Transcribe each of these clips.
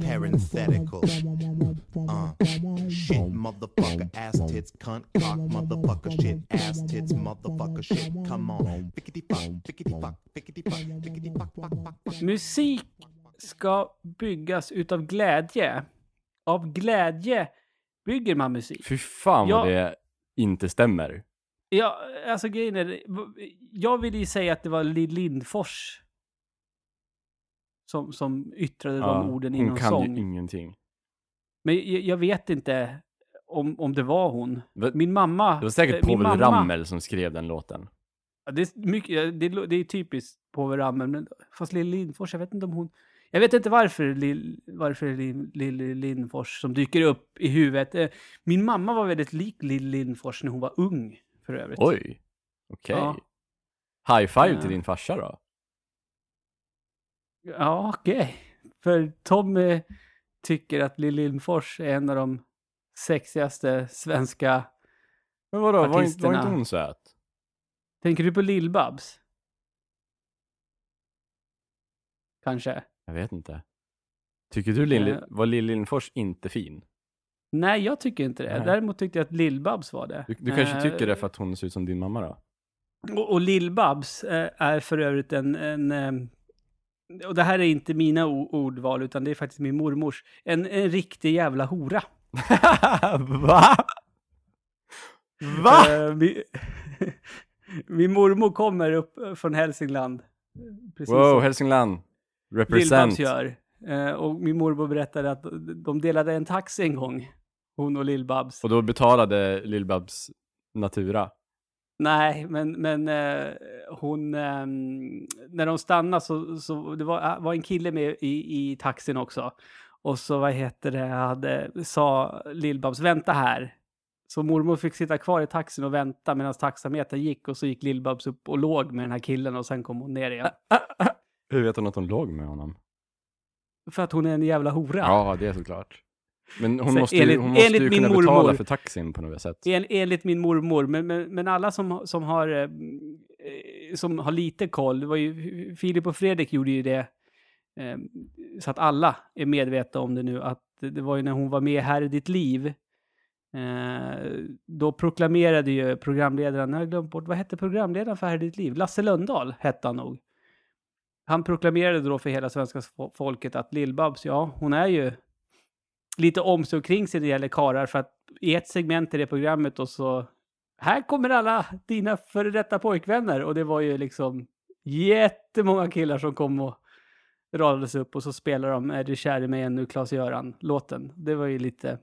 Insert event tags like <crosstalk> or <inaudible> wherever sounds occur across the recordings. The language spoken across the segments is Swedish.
Parenthetical. Uh. Shit, motherfucker, ass tits, cunt, cock, motherfucker, shit, ass tits, motherfucker, shit. Come on. Fickety fuck, fickety fuck, fickety fuck, fickety fuck, fuck, fuck, fuck. Musik ska byggas utav glädje. Av glädje bygger man musik. Fy fan vad Ja. det inte stämmer. Ja, alltså grejen är, jag vill ju säga att det var Lill Lindfors som, som yttrade de orden i hon någon kan sång. ju ingenting. Men jag, jag vet inte om, om det var hon. Min mamma... Det var säkert eh, Povel mamma- Ramel som skrev den låten. Ja, Det är, mycket, det, är- det är typiskt Povel Ramel, men fast Lill Lindfors, jag vet inte om hon... Jag vet inte varför Lill, varför Lill, Lill Lindfors som dyker upp i huvudet. Eh, Min mamma var väldigt lik Lill Lindfors när hon var ung, för övrigt. Oj, okej. Ja. High five Ja. till din farsa då. Ja, okej. För Tommy tycker att Lill Lindfors är en av de sexigaste svenska... Men vadå, var inte, var inte hon söt? Tänker du på Lill-Babs? Kanske? Jag vet inte. Tycker du Lill, Eh. var Lill Lindfors inte fin? Nej, jag tycker inte det. Nej. Däremot tyckte jag att Lill-Babs var det. Du, du kanske Eh, tycker det för att hon ser ut som din mamma då? Och, och Lill-Babs eh, är för övrigt en... en och det här är inte mina ordval, utan det är faktiskt min mormors. En, en riktig jävla hora. <laughs> Va? Va? Eh, min, <laughs> min mormor kommer upp eh, från Hälsingland. Precis Wow, Hälsingland. Represent. gör. Eh, och min mormor berättade att de delade en taxi en gång. Hon och Lill-Babs. Och då betalade Lill-Babs Natura. Nej, men, men eh, hon... ehm, när de stannade så, så det var, var en kille med i, i taxin också. Och så, vad heter det, hade, sa Lill-Babs, vänta här. Så mormor fick sitta kvar i taxin och vänta medan taxametern gick och så gick Lill-Babs upp och låg med den här killen och sen kom hon ner igen. Hur vet hon att hon låg med honom? För att hon är en jävla hora. Ja, det är såklart. Men hon Så måste ju, enligt- hon måste ju min kunna betala mormor- för taxin på något sätt. En, enligt min mormor, men, men, men alla som, som, har, eh, eh, som har lite koll, det var ju, Filip och Fredrik gjorde ju det, eh, så att alla är medvetna om det nu, att det var ju när hon var med här i ditt liv, då proklamerade ju programledaren, jag har glömt bort, vad hette programledaren för här i ditt liv? Lasse Lundahl hette han nog. Han proklamerade då för hela svenska fo- folket att Lill-Babs, ja, hon är ju lite om sig och kring sig när det gäller karar för att i ett segment i det programmet och så här kommer alla dina före detta pojkvänner och det var ju liksom jättemånga killar som kom och radades upp och så spelade de Är du kär i mig ännu, Klas-Göran-låten. Det var ju lite,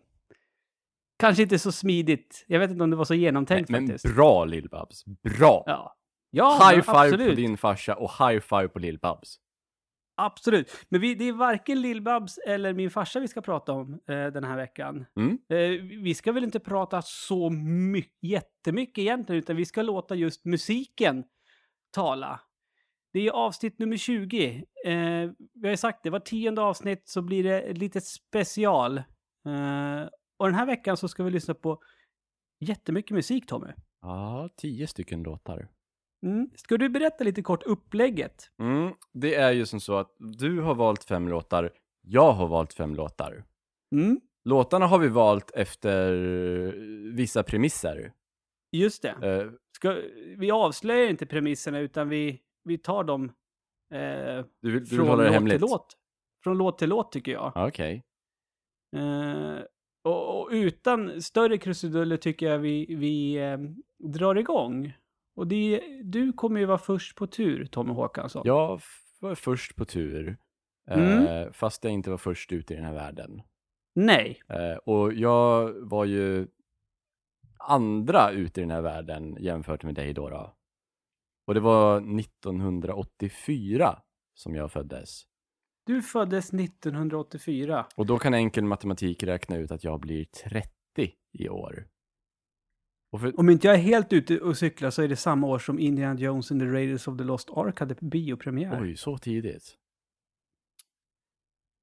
kanske inte så smidigt. Jag vet inte om det var så genomtänkt Men faktiskt. bra Lill-Babs. Bra! Ja, ja high men five absolut. på din farsa och high five på Lill-Babs. Absolut. Men vi, det är varken Lill-Babs eller min farsa vi ska prata om eh, den här veckan. Mm. Eh, vi ska väl inte prata så mycket, jättemycket egentligen, utan vi ska låta just musiken tala. Det är avsnitt nummer 20. Eh, vi har ju sagt det, var tionde avsnitt så blir det ett litet special. Eh, och den här veckan så ska vi lyssna på jättemycket musik, Tommy. Ja, tio stycken låtar. Mm. Ska du berätta lite kort upplägget? Mm, det är ju som så att du har valt fem låtar, jag har valt fem låtar. Mm. Låtarna har vi valt efter vissa premisser. Just det. Eh, Ska, vi avslöjar inte premisserna utan vi, vi tar dem eh, du vill, du vill från låt hemligt? till låt. Från låt till låt tycker jag. Ja, Okej. Eh, och, och utan större krusiduller tycker jag vi, vi eh, drar igång. Och det, du kommer ju vara först på tur, Tommy Håkansson. Jag var först på tur, eh, Mm. fast jag inte var först ut i den här världen. Nej. Eh, och jag var ju andra ute i den här världen jämfört med dig då. då. Och det var 1984 som jag föddes. Du föddes 1984. Och då kan enkel matematik räkna ut att jag blir 30 i år. För, Om inte jag är helt ute och cyklar så är det samma år som Indiana Jones and the Raiders of the Lost Ark hade biopremiär. oj, så tidigt.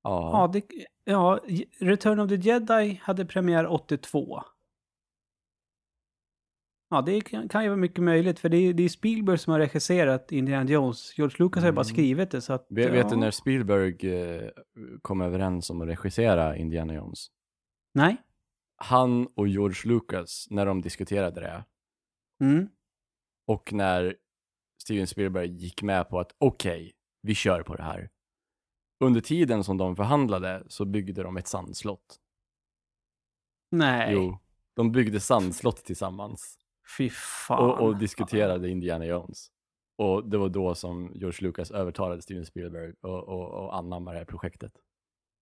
Ja, Ja, det, ja, Return of the Jedi hade premiär 82. Ja, det kan, kan ju vara mycket möjligt, för det är, det är Spielberg som har regisserat Indiana Jones. George Lucas har ju bara Mm. skrivit det, så att... vet, ja. vet du när Spielberg eh, kom överens om att regissera Indiana Jones? Nej? Han och George Lucas, när de diskuterade det, Mm. och när Steven Spielberg gick med på att okej, vi kör på det här. Under tiden som de förhandlade så byggde de ett sandslott. Nej. Jo, de byggde sandslott tillsammans Fy fan. och, och diskuterade Indiana Jones. Och det var då som George Lucas övertalade Steven Spielberg och, och, och anamma det här projektet.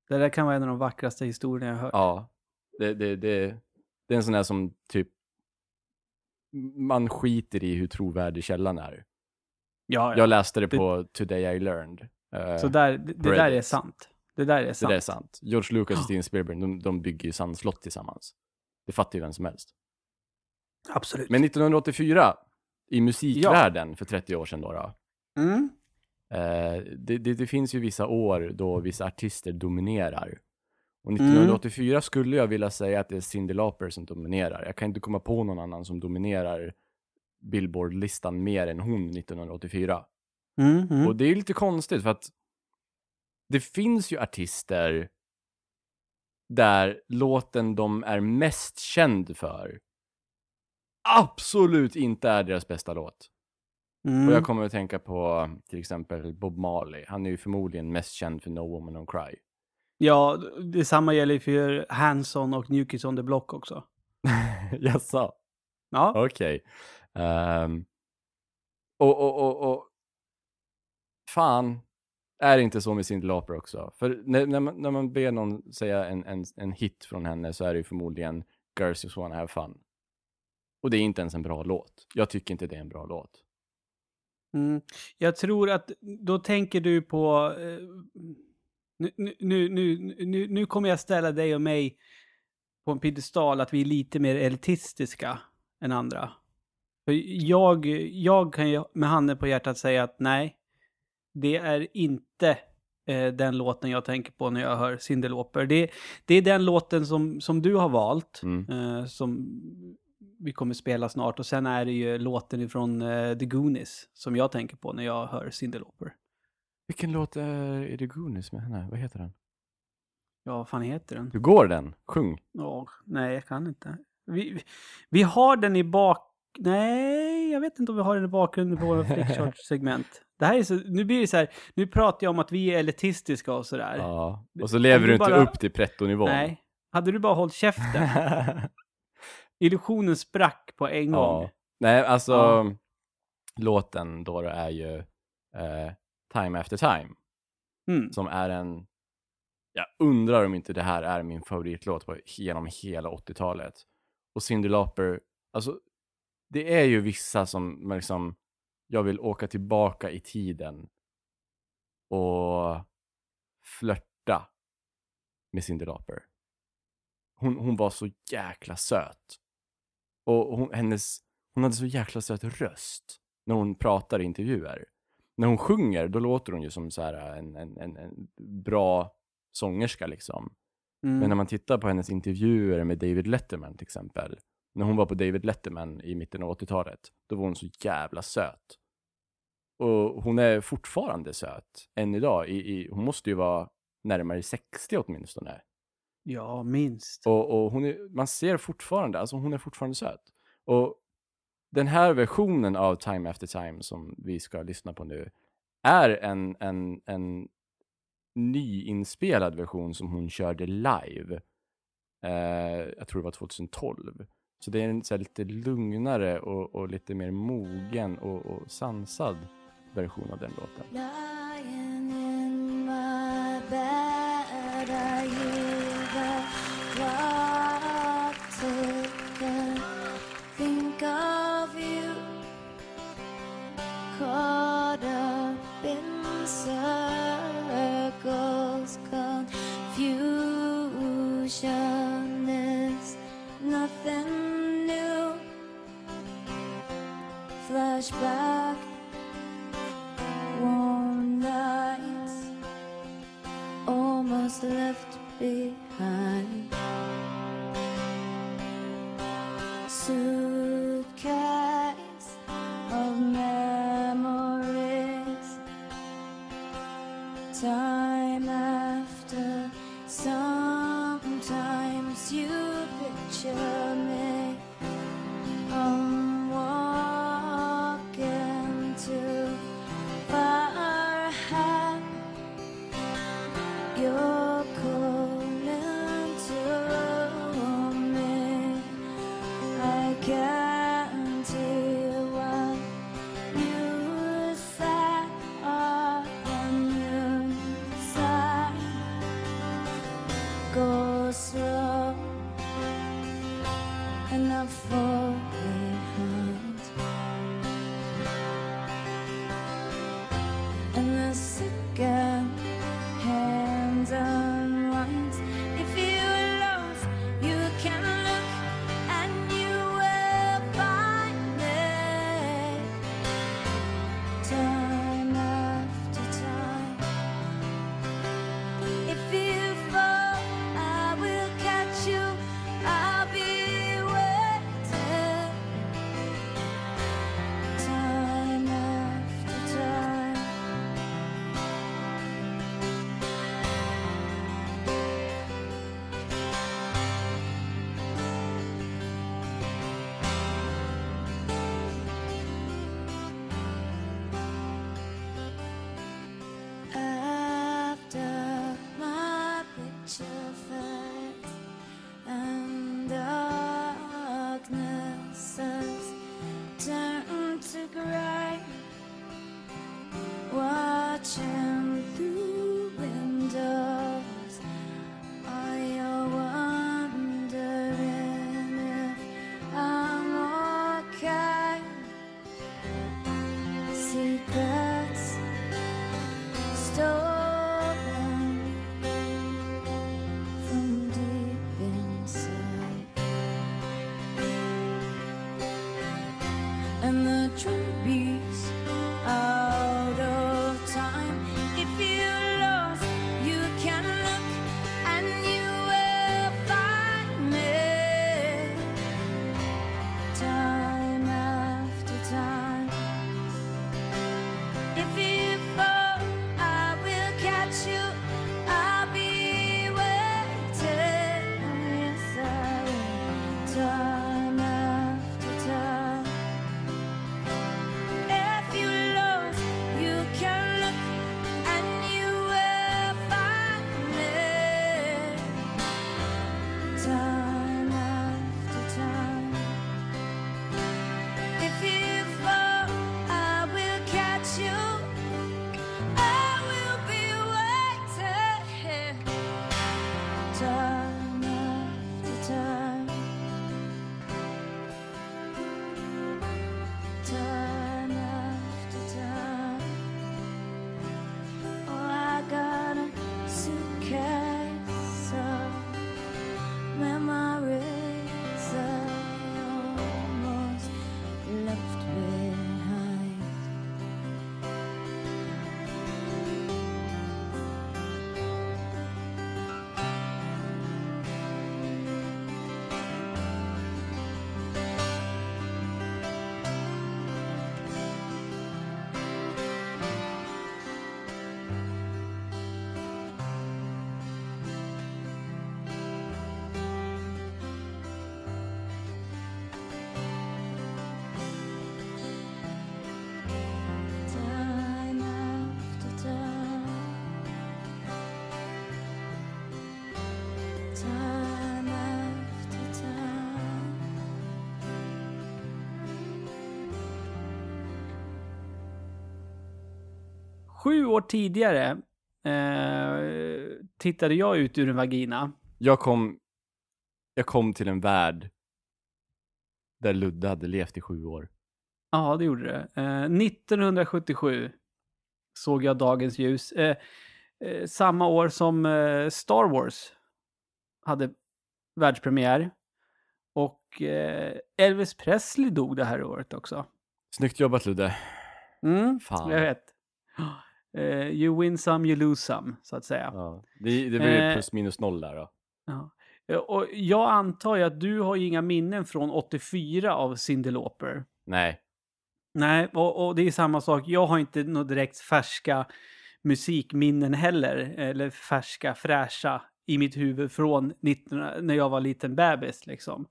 Det där kan vara en av de vackraste historierna jag har hört. Ja, det, det, det, det är en sån här som typ man skiter i hur trovärdig källan är. Ja, ja. Jag läste det Det- på Today I Learned. Eh, Så där, det, det där är Reddit. sant. Det där är det sant. där är sant. George Lucas och. <gasps> Steven Spielberg, de, de bygger ju sandslott tillsammans. Det fattar ju vem som helst. Absolut. Men 1984, i musikvärlden för 30 år sedan då, då Mm. eh, det, det, det finns ju vissa år då vissa artister dominerar. Och Mm. 1984 skulle jag vilja säga att det är Cyndi Lauper som dominerar. Jag kan inte komma på någon annan som dominerar Billboard-listan mer än hon 1984. Mm, mm. Och det är lite konstigt för att det finns ju artister där låten de är mest känd för absolut inte är deras bästa låt. Mm. Och jag kommer att tänka på till exempel Bob Marley. Han är ju förmodligen mest känd för No Woman Don't Cry. Ja, detsamma gäller för Hanson och New Kids on the Block också. <laughs> Jaså? Ja. Okej. Ehm, och, och, och, och fan, är det inte så med Cyndi Lauper också? För när, när, man, när man ber någon säga en, en, en hit från henne så är det ju förmodligen Girls Just Wanna Have Fun. Och det är inte ens en bra låt. Jag tycker inte det är en bra låt. Mm. Jag tror att då tänker du på... Eh, nu, nu, nu, nu, kommer jag ställa dig och mig på en piedestal att vi är lite mer elitistiska än andra. För jag, jag kan ju med handen på hjärtat säga att nej, det är inte eh, den låten jag tänker på när jag hör Cyndi Lauper. Det, det är den låten som, som du har valt, Mm. eh, som vi kommer spela snart. Och sen är det ju låten ifrån eh, The Goonies som jag tänker på när jag hör Cyndi Lauper. Vilken låt är, är det Goonies med henne? Vad heter den? Ja, vad fan heter den? Hur går den? Sjung. Ja, nej, jag kan inte. Vi, vi- vi har den i bak... Nej, jag vet inte om vi har den i bakgrunden på våra flickchart-segment. Det här är så, nu blir det så här, nu pratar jag om att vi är elitistiska och sådär. Ja. Och så lever du du inte bara- upp till pretto-nivån. Nej, hade du bara hållit käften. <laughs> Illusionen sprack på en gång. Ja. Nej, alltså Ja. låten då är ju eh, Time After Time Mm. som är en jag undrar om inte det här är min favoritlåt på, genom hela 80-talet. Och Cyndi Lauper, alltså det är ju vissa som liksom, jag vill åka tillbaka i tiden och flörta med Cyndi Lauper. Hon, hon var så jäkla söt. Och hon, hennes, hon hade så jäkla söt röst när hon pratar i intervjuer. När hon sjunger, då låter hon ju som så här en, en, en, en bra sångerska liksom. Mm. Men när man tittar på hennes intervjuer med David Letterman till exempel. När hon var på David Letterman i mitten av 80-talet, då var hon så jävla söt. Och hon är fortfarande söt än idag. I, i, hon måste ju vara närmare 60 åtminstone. Ja, minst. Och, och hon är, man ser fortfarande, alltså hon är fortfarande söt. Och den här versionen av Time After Time som vi ska lyssna på nu är en, en, en nyinspelad version som hon körde live. Eh, jag tror det var 2012. Så det är en så här, lite lugnare och, och lite mer mogen och, och sansad version av den låten. Lying circles, confusion is nothing new. Flashback, warm nights, almost left behind. Sju år tidigare eh, tittade jag ut ur en vagina. Jag kom, jag kom till en värld där Ludde hade levt i sju år. Ja, det gjorde det. Eh, 1977 såg jag dagens ljus. Eh, eh, samma år som eh, Star Wars hade världspremiär. Och eh, Elvis Presley dog det här året också. Snyggt jobbat Ludde. Mm, Fan. jag vet. Eh, you win some, you lose some, så att säga. Ja. Det, det blir Eh. plus minus noll där då. Ja. Eh, Och jag antar ju att du har ju inga minnen från 84 av Cyndi Lauper. Nej. Nej, och, och det är samma sak. Jag har inte några direkt färska musikminnen heller. Eller färska, fräscha i mitt huvud från 19, när jag var liten bebis liksom.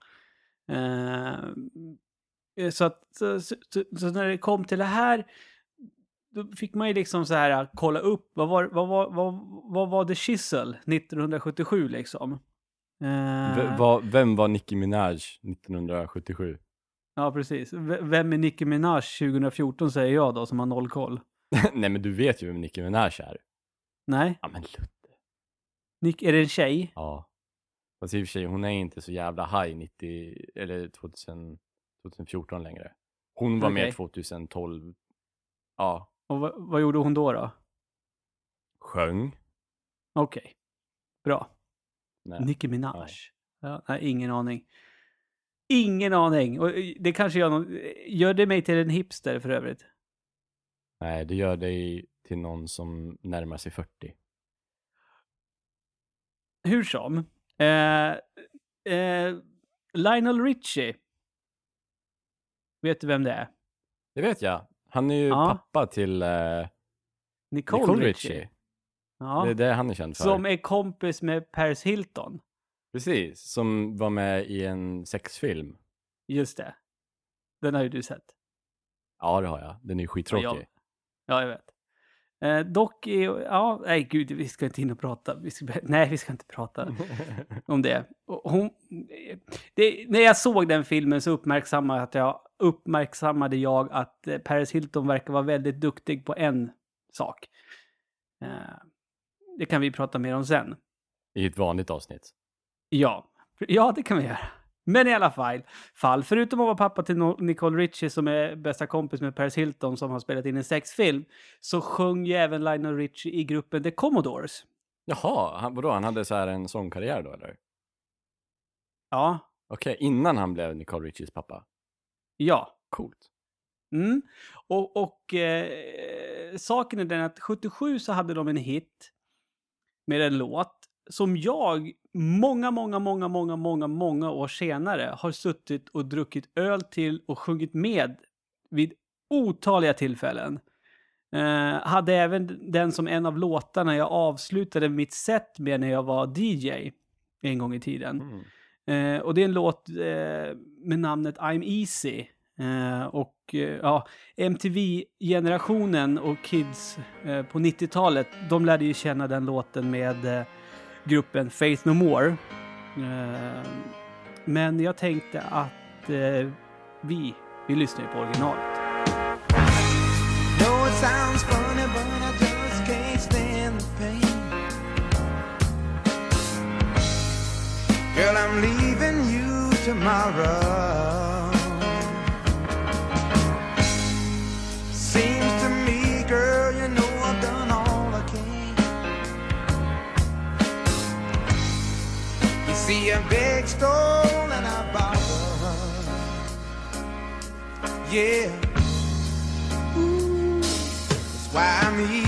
Eh, så, att, så, så, så, så när det kom till det här då fick man ju liksom så här kolla upp vad var, vad var, vad, vad var The Chisel 1977 liksom. Eh, V- vad- vem var Nicki Minaj 1977? Ja, precis. V- Vem är Nicki Minaj 2014 säger jag då som har noll koll. <laughs> Nej men du vet ju vem Nicki Minaj är. Nej, Ja men Ludde. Nick, är det en tjej? Ja. Fast i och för sig, hon är inte så jävla high 90, eller 2000, 2014 längre. Hon var Okej. med 2012. Ja. Och vad, vad gjorde hon då då? Sjöng. Okej, bra. Nej. Nicki Minaj. Ja, nej, ingen aning. Ingen aning. Och eh, det kanske gör, någon, gör det mig till en hipster för övrigt. Nej, det gör dig till någon som närmar sig 40. Hur som. Eh, eh, Lionel Richie. Vet du vem det är? Det vet jag. Han är ju Ja. pappa till eh, Nicole, Nicole Richie. Richie. Ja. Det är det han är känd för. Som är kompis med Paris Hilton. Precis, som var med i en sexfilm. Just det. Den har ju du sett. Ja, det har jag. Den är ju skittråkig. Ja, Ja, jag vet. Eh, dock är, ja, nej gud, vi ska inte in och prata. Vi ska, nej, vi ska inte prata <laughs> om det. Hon, det. När jag såg den filmen så uppmärksammade, att jag, uppmärksammade jag att eh, Paris Hilton verkar vara väldigt duktig på en sak. Eh, det kan vi prata mer om sen. I ett vanligt avsnitt. Ja, ja det kan vi göra. Men i alla fall, fall, förutom att vara pappa till Nicole Richie som är bästa kompis med Paris Hilton som har spelat in en sexfilm, så sjöng ju även Lionel Richie i gruppen The Commodores. Jaha, han, vadå? Han hade så här en sångkarriär då eller? Ja, Okej, innan han blev Nicole Richies pappa. Ja. Coolt. Mm. Och, och eh, saken är den att 77 så hade de en hit med en låt som jag många, många, många, många, många, många år senare har suttit och druckit öl till och sjungit med vid otaliga tillfällen. Eh, hade även den som en av låtarna jag avslutade mitt set med när jag var DJ en gång i tiden. Mm. Eh, och det är en låt eh, med namnet I'm Easy. Eh, och eh, ja, MTV-generationen och kids eh, på 90-talet, de lärde ju känna den låten med eh, gruppen Faith No More. Eh, men jag tänkte att eh, vi, vi lyssnar ju på originalet. know Seems to me, girl, you know I've done all I can. You see, I beg, stole, and I borrowed. Yeah. That's why I'm easy.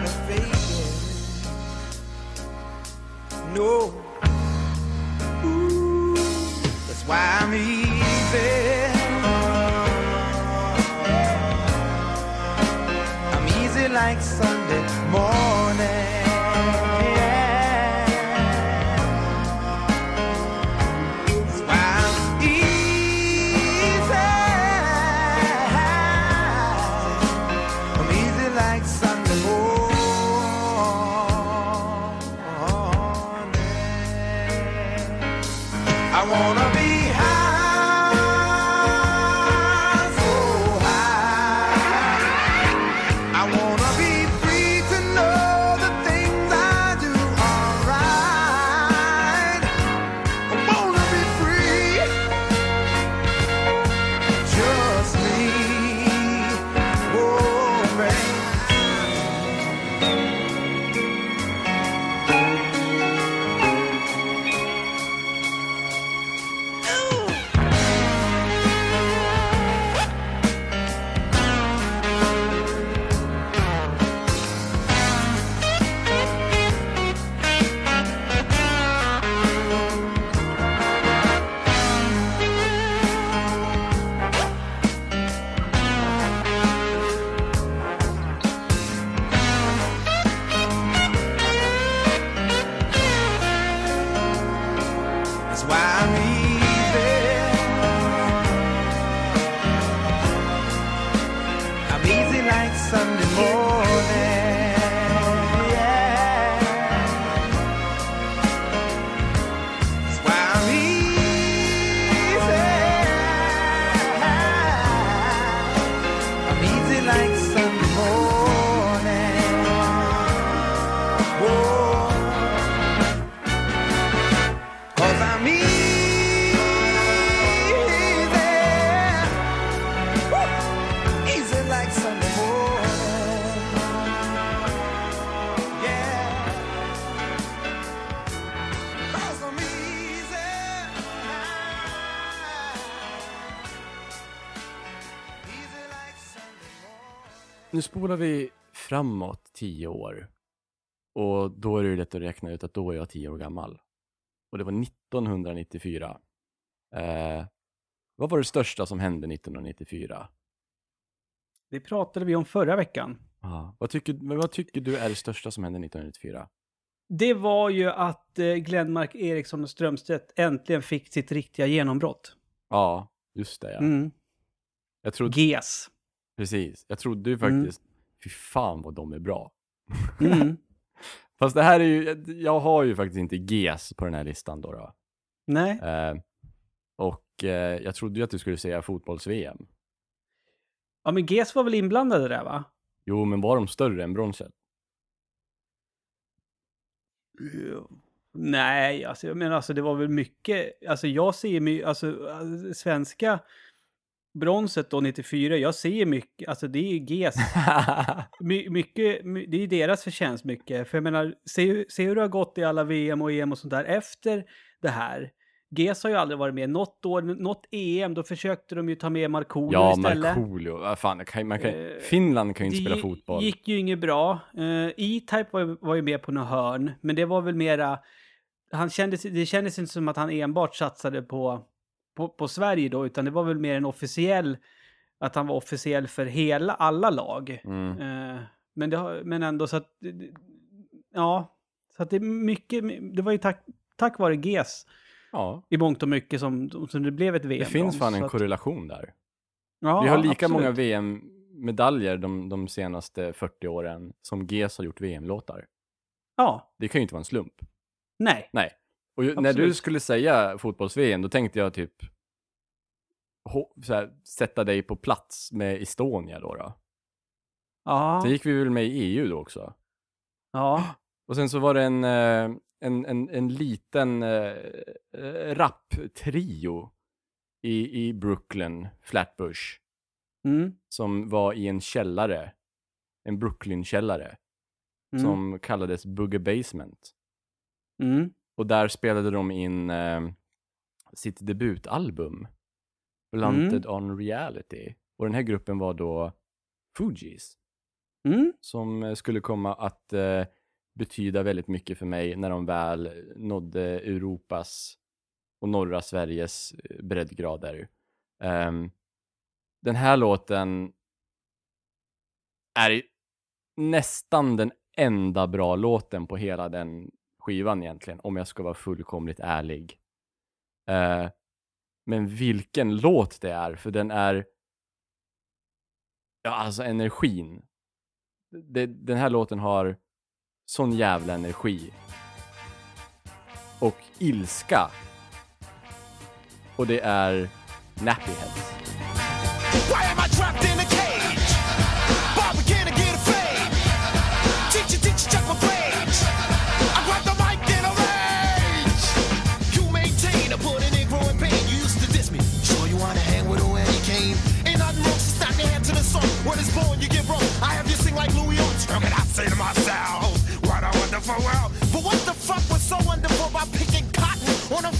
I try to fake it. No. Ooh, that's why spolar vi framåt tio år. Och då är det ju lätt att räkna ut att då är jag tio år gammal. Och det var 1994. Eh, vad var det största som hände 1994? Det pratade vi om förra veckan. Ah, vad, tycker, vad tycker du är det största som hände 1994? Det var ju att eh, Glenmark Eriksson och Strömstedt äntligen fick sitt riktiga genombrott. Ja, just det ja. Mm. Jag trodde, GES. precis. Jag trodde ju faktiskt, fy fan vad de är bra. Mm. <laughs> Fast det här är ju, jag har ju faktiskt inte GES på den här listan då. då. Nej. Eh, och eh, jag trodde ju att du skulle säga fotbolls-VM. Ja, men GES var väl inblandade där, va? Jo, men var de större än bronset? Nej, alltså jag menar alltså det var väl mycket, alltså jag ser my, alltså alltså, svenska bronset då 94, jag ser mycket, alltså det är ju GES. <laughs> My, mycket, my, det är ju deras förtjänst mycket. För jag menar, se, se hur det har gått i alla VM och EM och sånt där efter det här. GES har ju aldrig varit med. Något år, något EM, då försökte de ju ta med Markoolio ja, istället. Markoolio. Vad fan, man kan, man kan, Eh, Finland kan ju inte det spela fotboll. gick ju inget bra. Uh, E-Type var, var ju med på något hörn, men det var väl mera... Han kändes, det kändes inte som att han enbart satsade på, på, på Sverige då, utan det var väl mer en officiell... Att han var officiell för hela, alla lag. Mm. Eh, men, det, men ändå så att... Ja, så att det är mycket... Det var ju tack, tack vare GES Ja, i mångt och mycket som, som det blev ett VM. det finns fan en korrelation där. ja, Vi har lika absolut. många VM-medaljer de, de senaste 40 åren som GES har gjort VM-låtar. Ja, Det kan ju inte vara en slump. nej. Nej. Och ju, när du skulle säga fotbolls-VM, då tänkte jag typ här, sätta dig på plats med Estonia då. då. Ja, Sen gick vi väl med i EU då också. ja. Och sen så var det en, eh, en, en, en liten eh, rap-trio i, i Brooklyn, Flatbush, Mm, som var i en källare, en Brooklyn-källare, mm, som kallades Boogie Basement. mm. Och där spelade de in eh, sitt debutalbum, Blunted on Reality. Och den här gruppen var då Fugees, Mm. som eh, skulle komma att eh, betyda väldigt mycket för mig när de väl nådde Europas och norra Sveriges eh, breddgrader. Ehm, den här låten är nästan den enda bra låten på hela den skivan egentligen, om jag ska vara fullkomligt ärlig. Uh, men vilken låt det är, för den är... Ja, alltså energin. Det, den här låten har sån jävla energi. Och ilska. Och det är Nappyheads. Why song. What is born, you get wrong. I have you sing like Louis Armstrong, and I say to myself, what a wonderful world. But what the fuck was so wonderful about picking cotton on a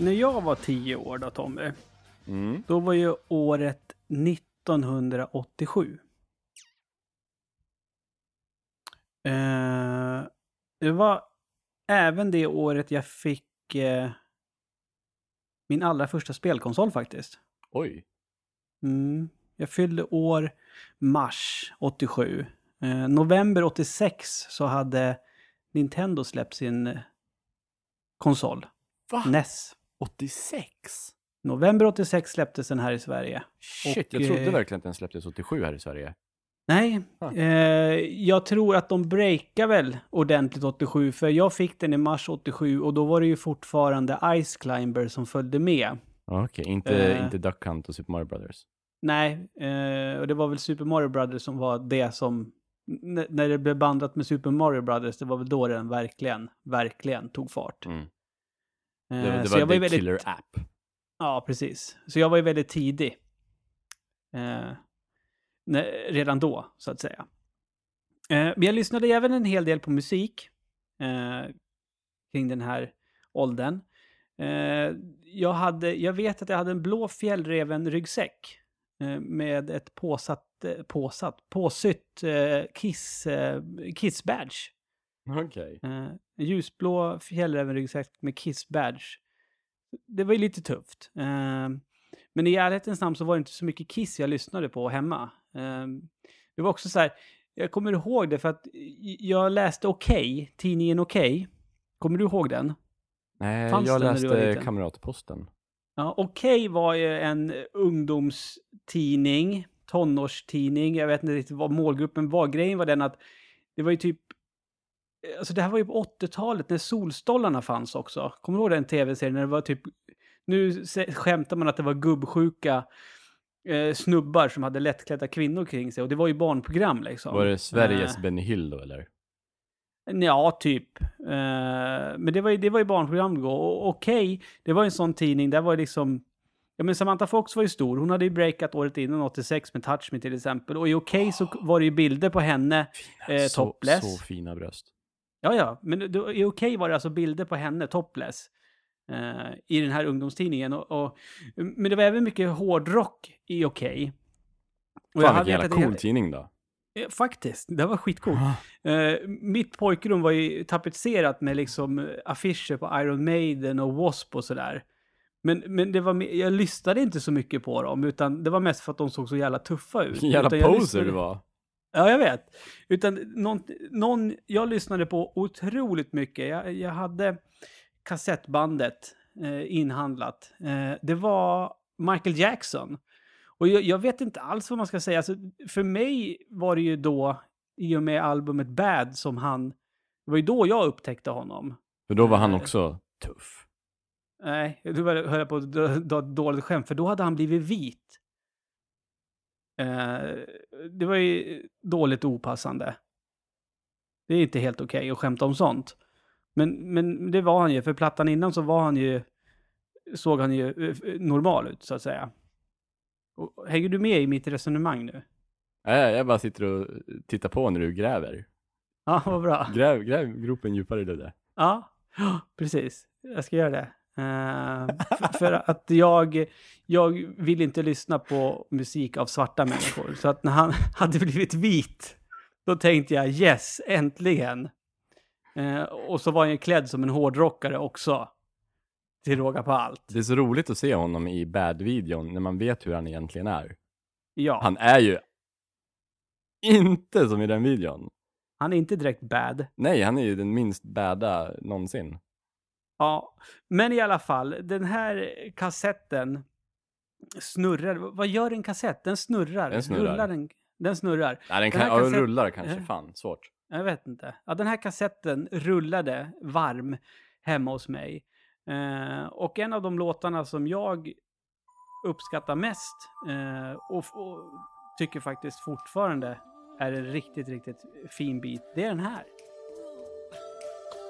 När jag var tio år då, Tommy, mm. då var ju året 1987. Eh, det var även det året jag fick eh, min allra första spelkonsol faktiskt. Oj. Mm. Jag fyllde år mars 87. Eh, november 86 så hade Nintendo släppt sin eh, konsol. Va? NES. 86? November 86 släpptes den här i Sverige. Shit, och, jag trodde eh, verkligen att den släpptes 87 här i Sverige. Nej, ah. eh, jag tror att de breakar väl ordentligt 87, för jag fick den i mars 87 och då var det ju fortfarande Ice Climber som följde med. Okej, okay, inte, eh, inte Duck Hunt och Super Mario Brothers? Nej, eh, och det var väl Super Mario Brothers som var det som, när det blev bandat med Super Mario Brothers, det var väl då den verkligen, verkligen tog fart. Mm. Eh, Det, det så var jag ju väldigt- Killer App. Ja, precis. Så jag var ju väldigt tidig. Eh, redan då, så att säga. Eh, men jag lyssnade även en hel del på musik eh, kring den här åldern. Eh, jag, hade, jag vet att jag hade en blå fjällreven ryggsäck eh, med ett påsatt, eh, påsatt, påsytt eh, Kiss, eh, Kiss badge. Okej. Eh, en ljusblå fjällrävenryggsäck med Kiss badge. Det var ju lite tufft. Eh, men i ärlighetens namn så var det inte så mycket Kiss jag lyssnade på hemma. Eh, det var också så här, jag kommer ihåg det för att jag läste Okej, tidningen Okej. Kommer du ihåg den? Nej, Fanns jag läste? Kamratposten. Ja, Okej var ju en ungdomstidning, tonårstidning. Jag vet inte riktigt vad målgruppen var. Grejen var den att det var ju typ... Alltså det här var ju på 80-talet när Solstollarna fanns också. Kommer du ihåg den tv-serien när det var typ... Nu skämtar man att det var gubbsjuka eh, snubbar som hade lättklädda kvinnor kring sig. Och det var ju barnprogram liksom. Var det Sveriges Eh, Benny Hill då eller? Ja, typ. Eh, men det var ju, det var ju barnprogram då. Och Okej, det var en sån tidning, där var det liksom... Ja men Samantha Fox var ju stor, hon hade ju breakat året innan, 86, med Touch Me till exempel. Och i Okej så var det ju bilder på henne, eh, så, topless. så fina bröst. Ja, ja, men i Okej var det alltså bilder på henne, topless. eh, I den här ungdomstidningen. Och, och, men det var även mycket hårdrock i Okej. Och Fan vilken jävla cool tidning då. Faktiskt, det var skitcoolt. Eh, mitt pojkrum var ju tapetserat med liksom eh, affischer på Iron Maiden och W.A.S.P. och sådär. Men, men det var, jag lyssnade inte så mycket på dem, utan det var mest för att de såg så jävla tuffa ut. Vilken jävla Utan poser lyssnade- du var. Ja, jag vet. Utan någon, någon, jag lyssnade på otroligt mycket. Jag, jag hade kassettbandet eh, inhandlat. Eh, det var Michael Jackson. Och jag, jag vet inte alls vad man ska säga. Alltså, för mig var det ju då, i och med albumet Bad, som han... Det var ju då jag upptäckte honom. För då var han Nej. också tuff. Nej, du höll jag på ett dåligt skämt, för då hade han blivit vit. Eh, det var ju dåligt opassande. Det är inte helt okej att skämta om sånt. Men, men det var han ju, för plattan innan så var han ju, såg han ju eh, normal ut, så att säga. Och, hänger du med i mitt resonemang nu? Nej, jag bara sitter och tittar på när du gräver. Ja, vad bra. Gräv, gräv gropen djupare det där. Ja, <gasps> precis. Jag ska göra det. Eh, för, för att jag, jag vill inte lyssna på musik av svarta människor. Så att när han <laughs> hade blivit vit, då tänkte jag yes, äntligen. Eh, och så var han ju klädd som en hårdrockare också. Till råga på allt. Det är så roligt att se honom i Bad-videon när man vet hur han egentligen är. Ja, Han är ju inte som i den videon. han är inte direkt bad. Nej, han är ju den minst bada någonsin. Ja, men i alla fall, den här kassetten snurrar. Vad gör en kassett? Den snurrar. Den snurrar. Rullar den, den snurrar. Nej, den Den kan, här ja, kassett- rullar kanske. Eh. Fan, svårt. Jag vet inte. Ja, den här kassetten rullade varm hemma hos mig. Eh, och en av de låtarna som jag uppskattar mest eh, och, och tycker faktiskt fortfarande är en riktigt, riktigt fin bit, det är den här.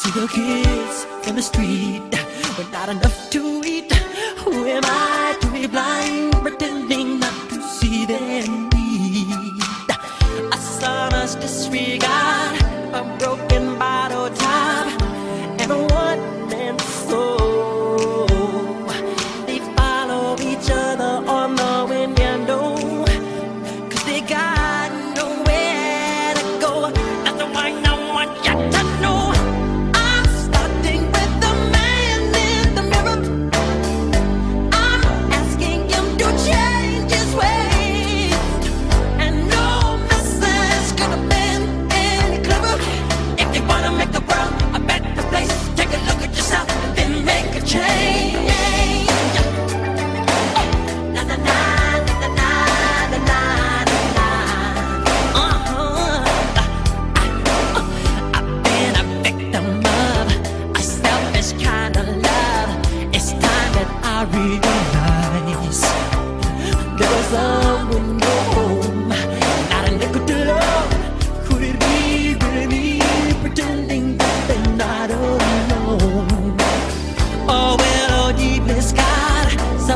See the kids in the street but not enough to eat. Who am I to be blind,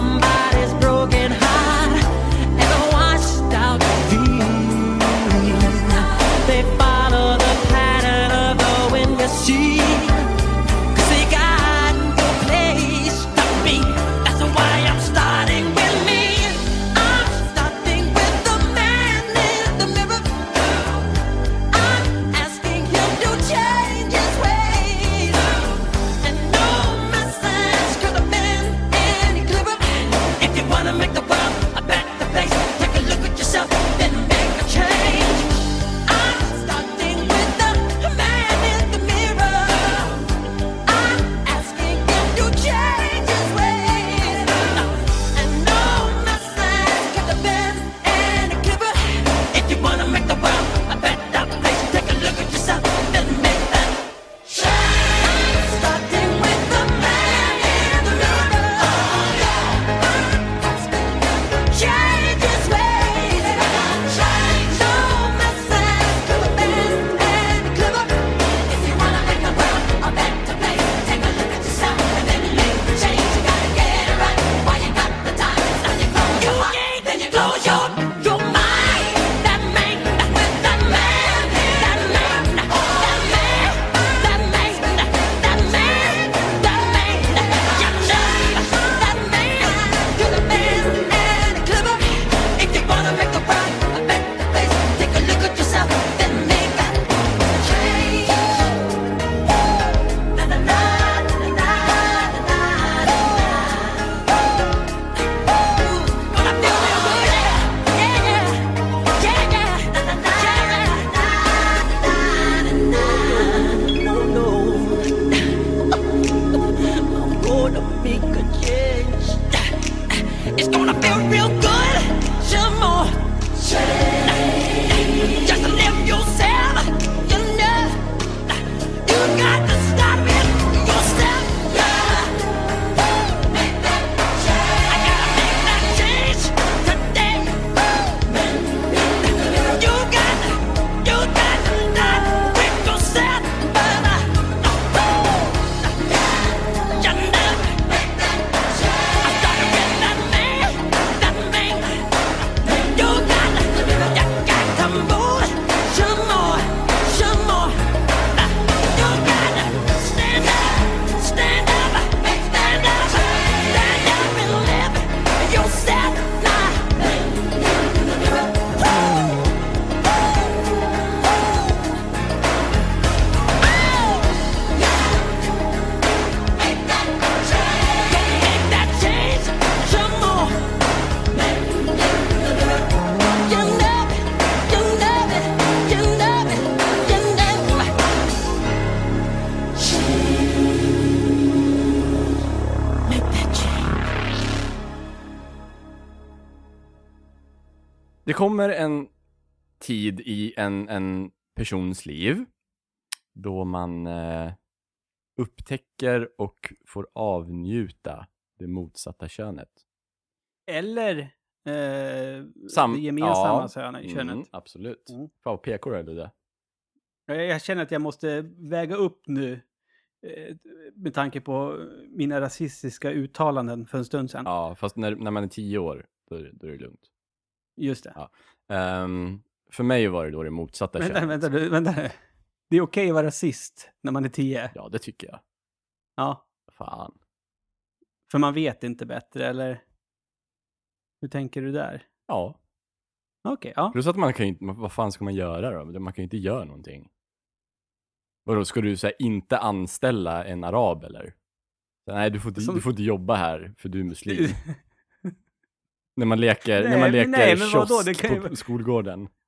Somebody's Det kommer en tid i en, en persons liv då man eh, upptäcker och får avnjuta det motsatta könet. Eller eh, Sam det gemensamma ja, könet. Mm, absolut. Mm. Fan vad PK du är, Lydia. Jag, känner att jag måste väga upp nu eh, med tanke på mina rasistiska uttalanden för en stund sedan. Ja, fast när, när man är tio år, då, då är det lugnt. Just det. Ja. Um, för mig var det då det motsatta vänta, könet. Vänta, du, vänta nu. Det är okej att vara rasist när man är tio. Ja, det tycker jag. Ja. Fan. För man vet inte bättre, eller? Hur tänker du där? Ja. Okej, okay, ja. Plus att man kan ju inte, vad fan ska man göra då? Man kan ju inte göra någonting. Vadå, ska du säga inte anställa en arab eller? Nej, du får, inte, Som... du får inte jobba här för du är muslim. <laughs> När man leker, när Nej, man men leker nej, men vadå? kiosk kan på skolgården. <laughs>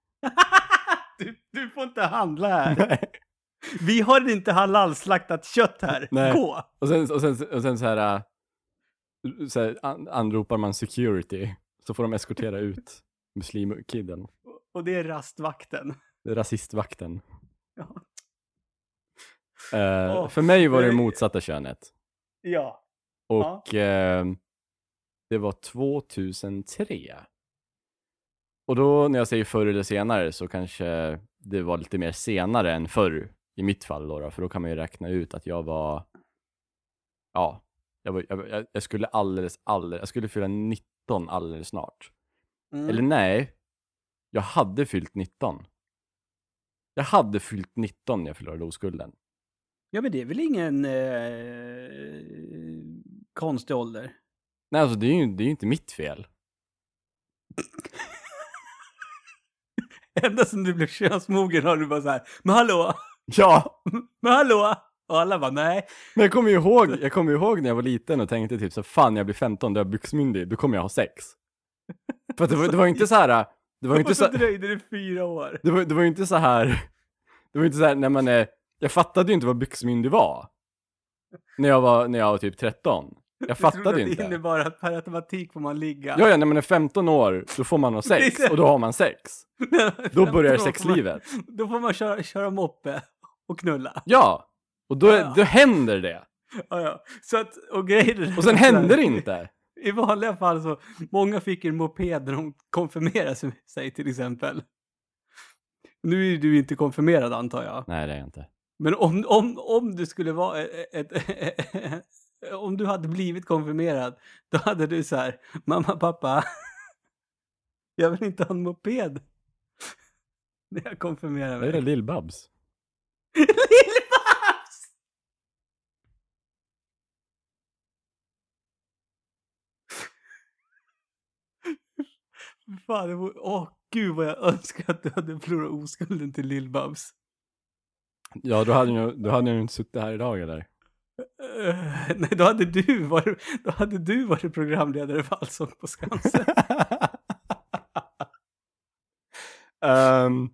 Du, du får inte handla här. <laughs> Vi har inte halalslaktat kött här. Nej. Gå! Och sen, och sen, och sen så här, äh, så här an, anropar man security, så får de eskortera <laughs> ut muslimkidden. Och det är rastvakten. Det är rasistvakten. Ja. Eh, Åh, för mig var det motsatta könet. Ja. Och eh, det var 2003. Och då när jag säger förr eller senare så kanske det var lite mer senare än förr i mitt fall då, då för då kan man ju räkna ut att jag var, ja, jag, var, jag, jag- skulle alldeles, alldeles, jag skulle fylla 19 alldeles snart. Mm. Eller nej, jag hade fyllt 19. Jag hade fyllt 19 när jag förlorade oskulden. Ja, men det är väl ingen eh, konstig ålder? Nej, alltså det är ju det är ju inte mitt fel. <laughs> Ända sedan du blev könsmogen har du bara så här, men hallå, Ja, <laughs> men hallå! Och alla bara nej. Men jag kommer ju ihåg, jag kommer ju ihåg när jag var liten och tänkte typ så fan när jag blir 15 då är jag byxmyndig, då kommer jag ha sex. För att det var, det var inte så här, det var inte <laughs> och så så, dröjde det fyra år. det var, det var ju inte så här, det var ju inte så här när man är, jag fattade ju inte vad byxmyndig var. När jag var, när jag var typ 13. Jag fattade ju inte. Det innebar att per automatik får man ligga. Ja, ja, när man är 15 år, då får man ha sex och då har man sex. Då börjar sexlivet. Då får man köra, köra moppe och knulla. Ja, och då, Ja, ja. då händer det. Ja, ja. Så att, och grejer Och sen hände det inte. <laughs> I vanliga fall så, många fick en moped när de konfirmerade sig till exempel. Nu är du inte konfirmerad antar jag. Nej, det är jag inte. Men om, om, om du skulle vara ett, <laughs> ett, om du hade blivit konfirmerad, då hade du så här, mamma, pappa, <laughs> jag vill inte ha en moped. <laughs> När jag konfirmerar Det är mig. Lill-Babs. <laughs> Lill-Babs! Fan, det vore... Åh, gud vad jag önskar att du hade förlorat oskulden till Lill-Babs. Ja, då hade jag då hade jag ju inte suttit här idag eller? Eh, <laughs> nej, då hade du varit, då hade du varit programledare för Allsång på Skansen. um,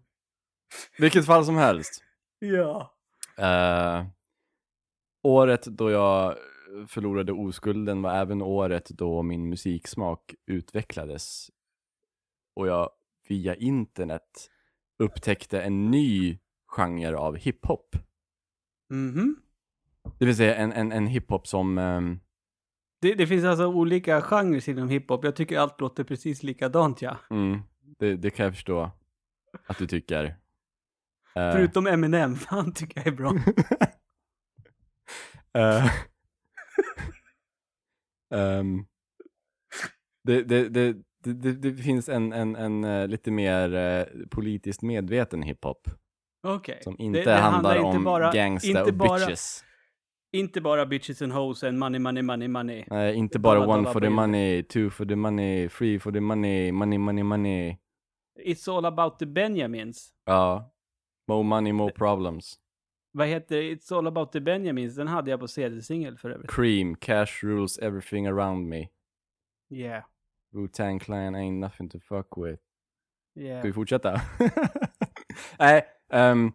<laughs> vilket fall som helst. ja. Eh, året då jag förlorade oskulden var även året då min musiksmak utvecklades. Och jag via internet upptäckte en ny genre av hiphop. Mhm. Det vill säga en, en, en hiphop som... ehm, Det, det finns alltså olika genrer inom hiphop. Jag tycker allt låter precis likadant, ja. mm, det, det kan jag förstå att du tycker. Eh, Förutom Eminem, <laughs> han tycker jag är bra. <laughs> Eh, <laughs> ehm, det, det, det, det, det, det finns en, en, en eh, lite mer politiskt medveten hiphop Okej. som Det- inte det handlar inte om bara- gangsta inte och bara- bitches. Inte bara bitches and hoes and money, money, money, money. Nej, inte bara Dollar, one dollar for the money, two for the money, three for the money, money, money, money. It's all about the Benjamins. Ja, more money, more problems. Vad heter It's all about the Benjamins? Den hade jag på CD-singel för övrigt. Cream, cash rules everything around me. Yeah. Wu-Tang Clan ain't nothing to fuck with. Yeah. Ska vi fortsätta? <laughs> Nej, ehm,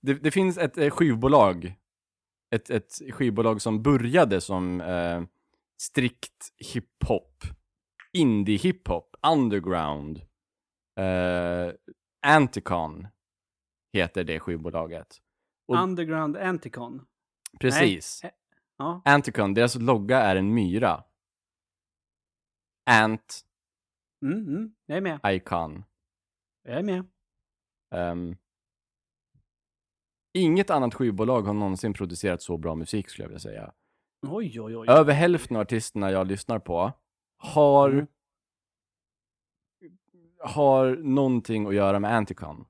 det, det finns ett eh, skivbolag. Ett, ett skivbolag som började som eh, strikt hiphop. Indie hiphop, underground. Eh, Anticon heter det skivbolaget. och- Underground Anticon. Precis. Nej. Ja. Anticon, deras logga är en myra. Ant Mm, mm. Jag är med. Icon. Jag är med. Ehm, inget annat skivbolag har någonsin producerat så bra musik skulle jag vilja säga. Oj, oj, oj. Över hälften av artisterna jag lyssnar på har Mm. har någonting att göra med Anticon.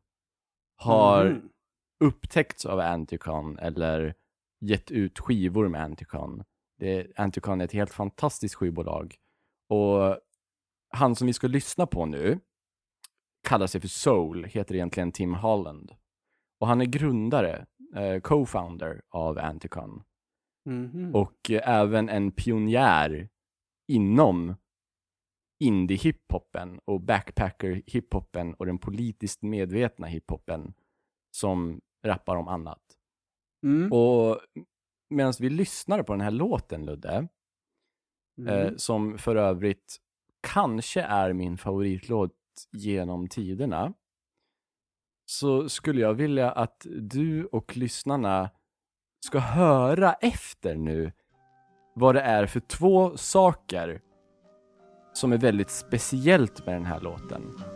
Har Mhm. upptäckts av Anticon eller gett ut skivor med Anticon. Det, Anticon är ett helt fantastiskt skivbolag. Och han som vi ska lyssna på nu kallar sig för Soul, heter egentligen Tim Holland. Och han är grundare, eh, co-founder av Anticon. Mhm. Och eh, även en pionjär inom indie-hiphopen och backpacker-hiphopen och den politiskt medvetna hiphopen som rappar om annat. Mm. Och medan vi lyssnade på den här låten, Ludde, Mm. eh, som för övrigt kanske är min favoritlåt genom tiderna, så skulle jag vilja att du och lyssnarna ska höra efter nu vad det är för två saker som är väldigt speciellt med den här låten.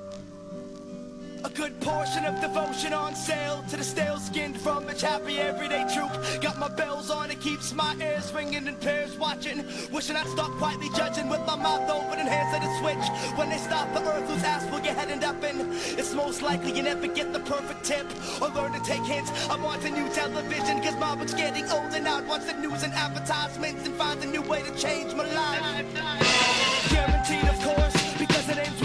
A good portion of devotion on sale to the stale skinned from the happy everyday troop. Got my bells on, it keeps my ears ringing in pairs watching. Wishing I'd stop quietly judging with my mouth open and hands at the switch. When they stop the earth, whose ass will get headed up in? It's most likely you never get the perfect tip or learn to take hints. I'm watching new television cause my book's getting old and I'd watch the news and advertisements and find a new way to change my life. Guaranteed, of course, because the names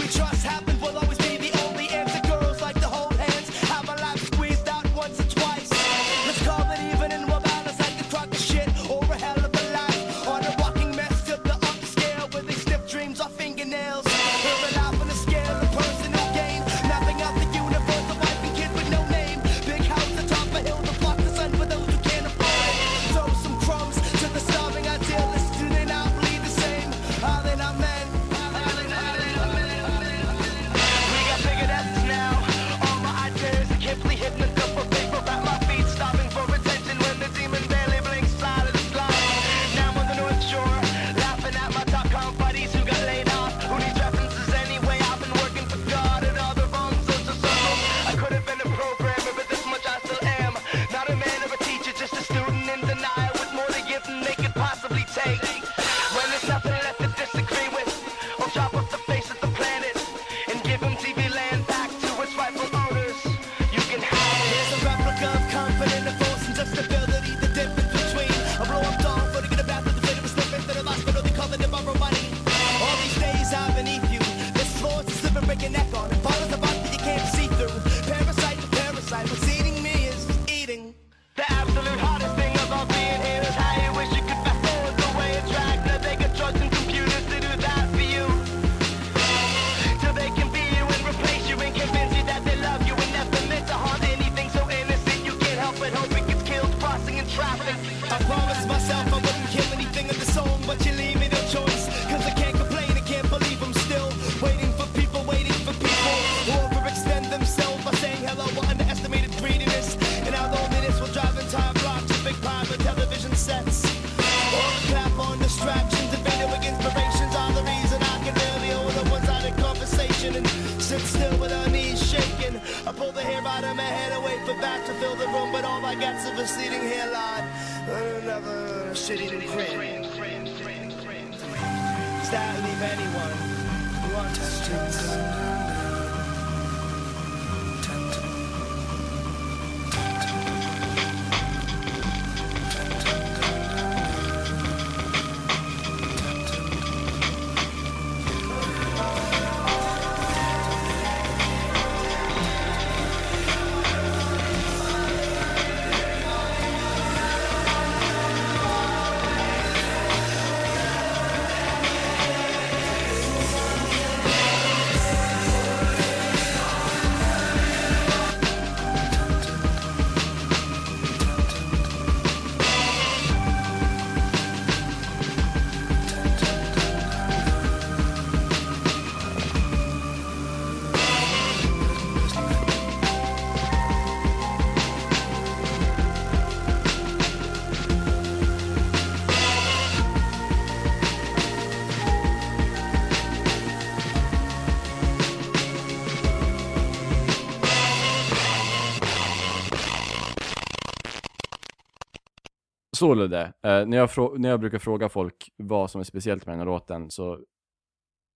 Så Ludde, eh, när, jag när jag brukar fråga folk vad som är speciellt med den här låten så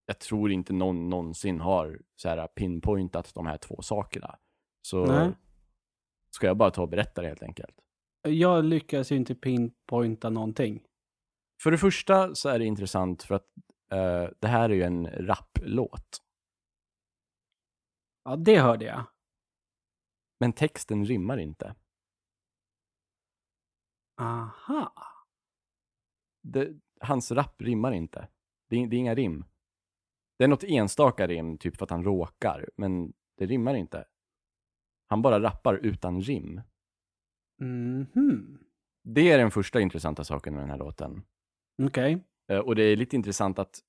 jag tror inte någon någonsin har så här pinpointat de här två sakerna. Så Nej. ska jag bara ta och berätta det helt enkelt. Jag lyckas ju inte pinpointa någonting. För det första så är det intressant för att eh, det här är ju en rapplåt. Ja, det hörde jag. Men texten rimmar inte. Aha. Det, hans rap rimmar inte. Det är, det är inga rim. Det är något enstaka rim, typ för att han råkar, men det rimmar inte. Han bara rappar utan rim. Mhm. Det är den första intressanta saken med den här låten. Okej. Eh, Och det är lite intressant att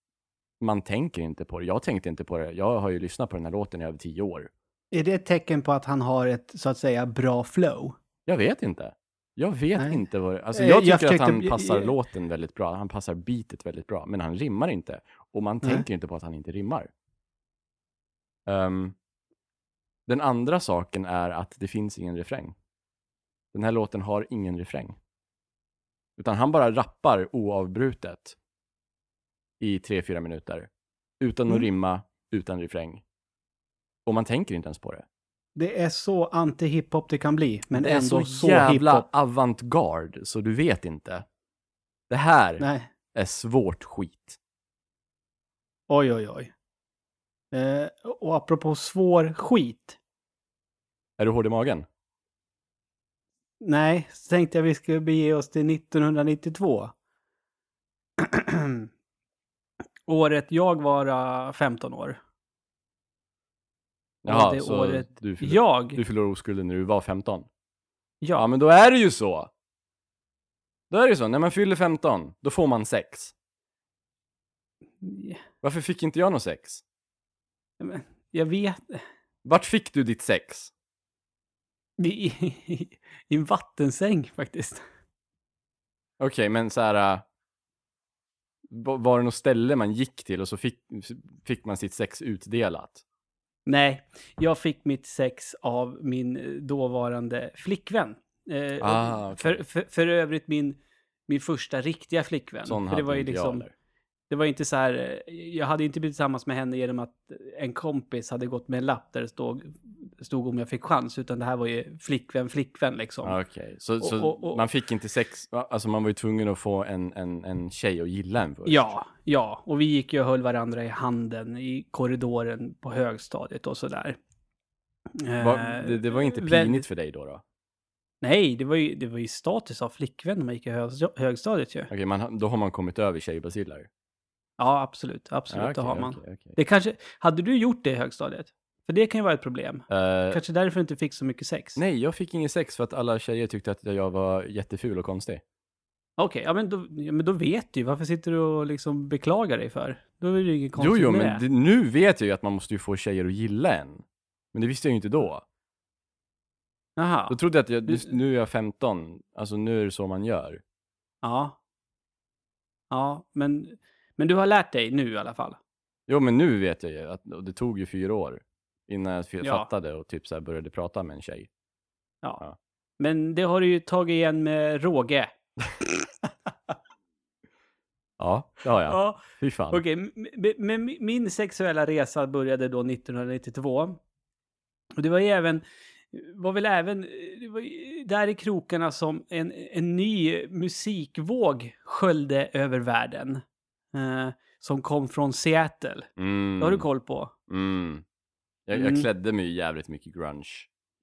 man tänker inte på det. Jag tänkte inte på det. Jag har ju lyssnat på den här låten i över tio år. Är det ett tecken på att han har ett, så att säga, bra flow? Jag vet inte. Jag vet Nej. inte vad det... Alltså Eh, jag jag tycker försökte- att han jag- passar jag- låten väldigt bra. Han passar beatet väldigt bra. Men han rimmar inte. Och man Nej. tänker inte på att han inte rimmar. Ehm, den andra saken är att det finns ingen refräng. Den här låten har ingen refräng. Utan han bara rappar oavbrutet i tre, fyra minuter. Utan att Mm. rimma, utan refräng. Och man tänker inte ens på det. Det är så anti-hiphop det kan bli, men det är ändå så, så, jävla hiphop. avantgarde så du vet inte. Det här Nej. är svårt skit. Oj, oj, oj. Eh, och apropå svår skit. Är du hård i magen? Nej, så tänkte jag vi skulle bege oss till 1992. <clears throat> Året jag var eh, 15 år. Jaha, det så året du, förlor, jag... du förlorade oskulden när du var 15? Ja, ja, men då är det ju så! Då är det ju så, när man fyller 15, då får man sex. Varför fick inte jag någon sex? men jag vet... Vart fick du ditt sex? I, i, I en vattensäng faktiskt. Okej, men så här. äh, va- Var det något ställe man gick till och så fick, fick man sitt sex utdelat? Nej, jag fick mitt sex av min eh, dåvarande flickvän. Eh, Ah, okej. för, för, för övrigt min, min första riktiga flickvän. Sån för det var ju liksom, det var inte så här, eh, jag hade inte blivit tillsammans med henne genom att en kompis hade gått med en lapp där det stod, stod om jag fick chans, utan det här var ju flickvän, flickvän liksom. Ah, Okej, så, så Och- och- och- man fick inte sex, alltså man var ju tvungen att få en, en, en tjej att gilla en först? Ja, ja, och vi gick ju och höll varandra i handen i korridoren på högstadiet och sådär. Va, Eh, det, det var inte pinigt för dig då? då? Nej, det var ju, det var ju status av flickvän när man gick i hög, högstadiet ju. Okej, man, har- då har man kommit över tjejbaciller? Ja, absolut. Absolut, Ja, det okej, har man. okej, okej. Det kanske, hade du gjort det i högstadiet? För det kan ju vara ett problem. Eh, Kanske därför du inte fick så mycket sex. nej, jag fick ingen sex för att alla tjejer tyckte att jag var jätteful och konstig. Okej, ja, men då, ja, men då vet du ju. Varför sitter du och liksom beklagar dig för? Då är det ju inget Jo, konstigt jo, med men det. nu vet jag ju att man måste ju få tjejer att gilla en. Men det visste jag ju inte då. Jaha. Då trodde jag att jag, nu är jag 15, alltså nu är det så man gör. Ja. Ja, men, men du har lärt dig nu i alla fall. Jo, men nu vet jag ju att och det tog ju fyra år innan jag f- Ja. fattade och typ så började prata med en tjej. Ja. Ja. Men det har du ju tagit igen med råge. <laughs> Ja, det har jag. Ja. Fy fan. Okej, m- men min sexuella resa började då 1992. Och det var ju även, var väl även, det var där i krokarna som en, en ny musikvåg sköljde över världen. Eh, som kom från Seattle. Mm. Det har du koll på. Mm. Jag, Mm. jag klädde mig jävligt mycket grunge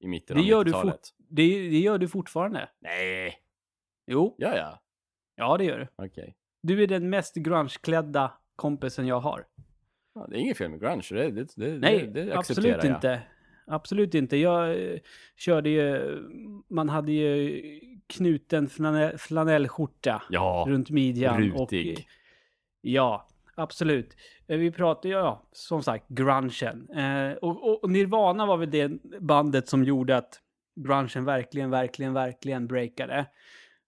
i mitten Det av gör, du 90-talet. fort, det, det gör du fortfarande. Nej, Jo, gör jag? ja det gör du. Okej. Du är den mest grungeklädda kompisen jag har. Ja, det är inget fel med grunge, det, det, det, Nej, det, det absolut jag. inte. Absolut inte. Jag eh, körde ju, man hade ju knuten flanell, flanellskjorta Ja, runt midjan. rutig. Och, ja, absolut. Eh, vi pratade, ja, som sagt, grungen. Eh, och, och, och Nirvana var väl det bandet som gjorde att grungen verkligen, verkligen, verkligen breakade.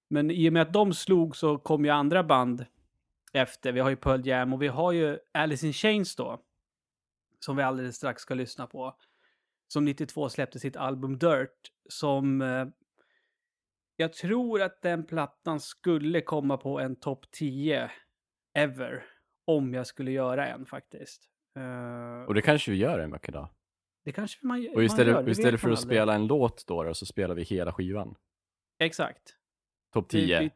Men i och med att de slog så kom ju andra band efter. Vi har ju Pearl Jam och vi har ju Alice in Chains då. Som vi alldeles strax ska lyssna på. Som 92 släppte sitt album Dirt. Som eh, jag tror att den plattan skulle komma på en topp 10 ever. Om jag skulle göra en faktiskt. Eh, Och det kanske vi gör en vacker dag. det kanske man, Och man istället, gör, istället för att aldrig. spela en låt då, då så spelar vi hela skivan. Exakt. Topp Det 10. blir-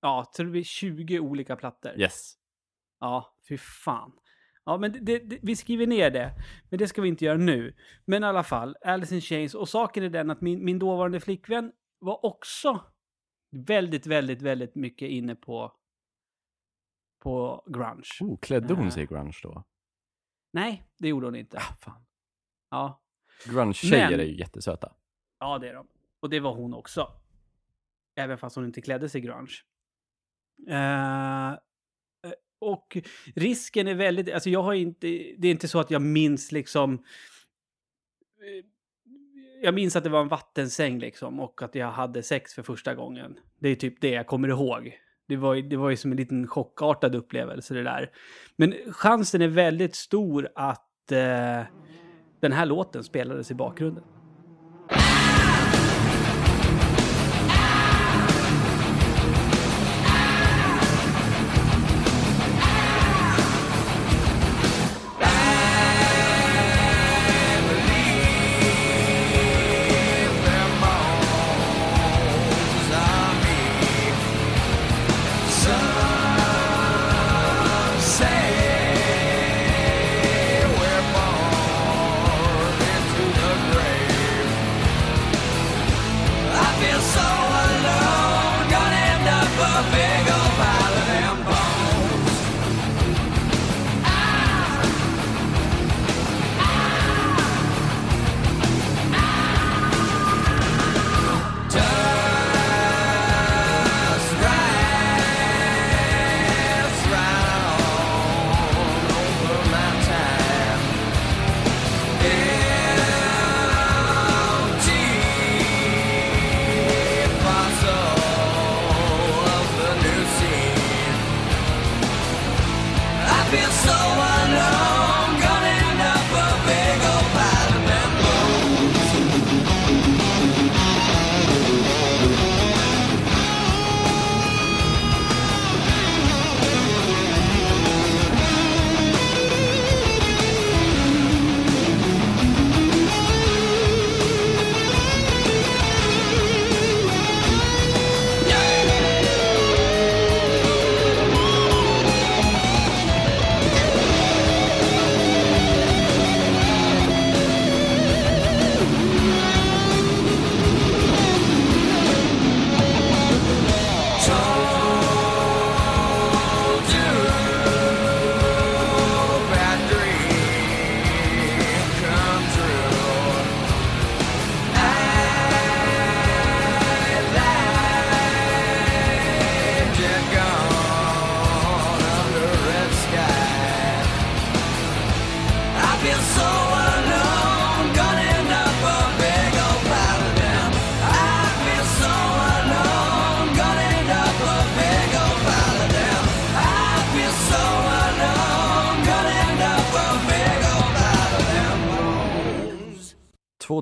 Ja, tror blir 20 olika plattor. Yes. Ja, fy fan. Ja, men det, det, vi skriver ner det. Men det ska vi inte göra nu. Men i alla fall, Alice in Chains. Och saken är den att min, min dåvarande flickvän var också väldigt, väldigt, väldigt mycket inne på, på grunge. Oh, klädde hon Eh. sig i grunge då? Nej, det gjorde hon inte. Ah, fan. Ja, Grunge-tjejer är ju jättesöta. ja det är de. Och det var hon också. Även fast hon inte klädde sig grunge. Eh, eh, och risken är väldigt, alltså jag har inte, det är inte så att jag minns liksom jag minns att det var en vattensäng liksom och att jag hade sex för första gången. Det är typ det jag kommer ihåg. Det var, ju- det var ju som en liten chockartad upplevelse det där. Men chansen är väldigt stor att eh, den här låten spelades i bakgrunden.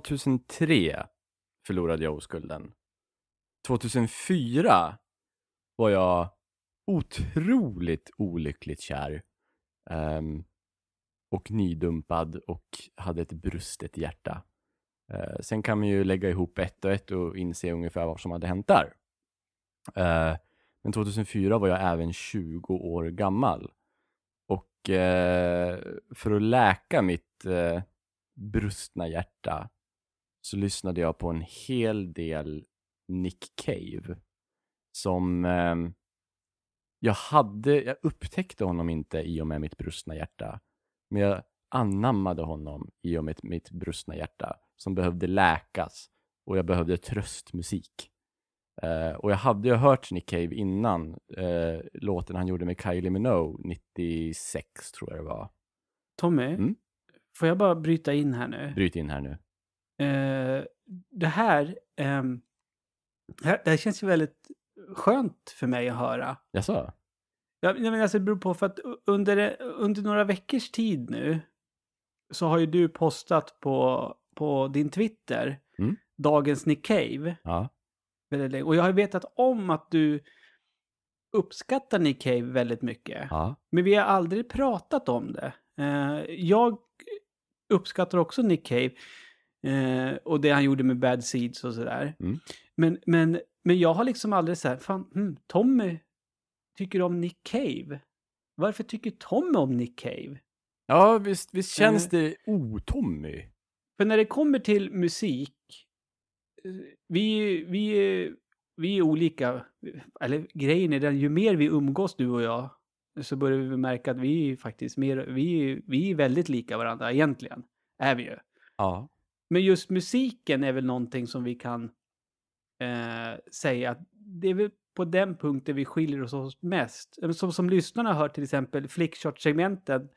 2003 förlorade jag oskulden. 2004 var jag otroligt olyckligt kär. Um, och nydumpad och hade ett brustet hjärta. Uh, sen kan man ju lägga ihop ett och ett och inse ungefär vad som hade hänt där. Uh, men 2004 var jag även 20 år gammal. Och uh, för att läka mitt brustna hjärta så lyssnade jag på en hel del Nick Cave. Som ehm, jag hade, jag upptäckte honom inte i och med mitt brustna hjärta. Men jag anammade honom i och med mitt brustna hjärta som behövde läkas och jag behövde tröstmusik. Eh, och jag hade ju hört Nick Cave innan eh, låten han gjorde med Kylie Minogue 96 tror jag det var. Tommy, Mm? får jag bara bryta in här nu? Bryt in här nu. Eh, det här, ehm, det här, känns ju väldigt skönt för mig att höra. Jaså? Ja, men alltså, det beror på för att under, under några veckors tid nu så har ju du postat på, på din Twitter Mm. dagens Nick Cave. Ja. Och jag har vetat om att du uppskattar Nick Cave väldigt mycket. Ja. Men vi har aldrig pratat om det. Eh, jag uppskattar också Nick Cave eh, och det han gjorde med Bad Seeds och sådär. Mm. Men, men, men jag har liksom aldrig så här, fan, hmm, Tommy tycker om Nick Cave. Varför tycker Tommy om Nick Cave? Ja, visst, visst känns Eh. det otommy? För när det kommer till musik, eh, vi, vi, vi är olika. Eller grejen är den, ju mer vi umgås du och jag, så börjar vi märka att vi är faktiskt mer, vi, vi är väldigt lika varandra egentligen. Är vi ju. Ja. Men just musiken är väl någonting som vi kan eh, säga att det är väl på den punkten vi skiljer oss åt mest. Som, som lyssnarna hör till exempel flickshot-segmenten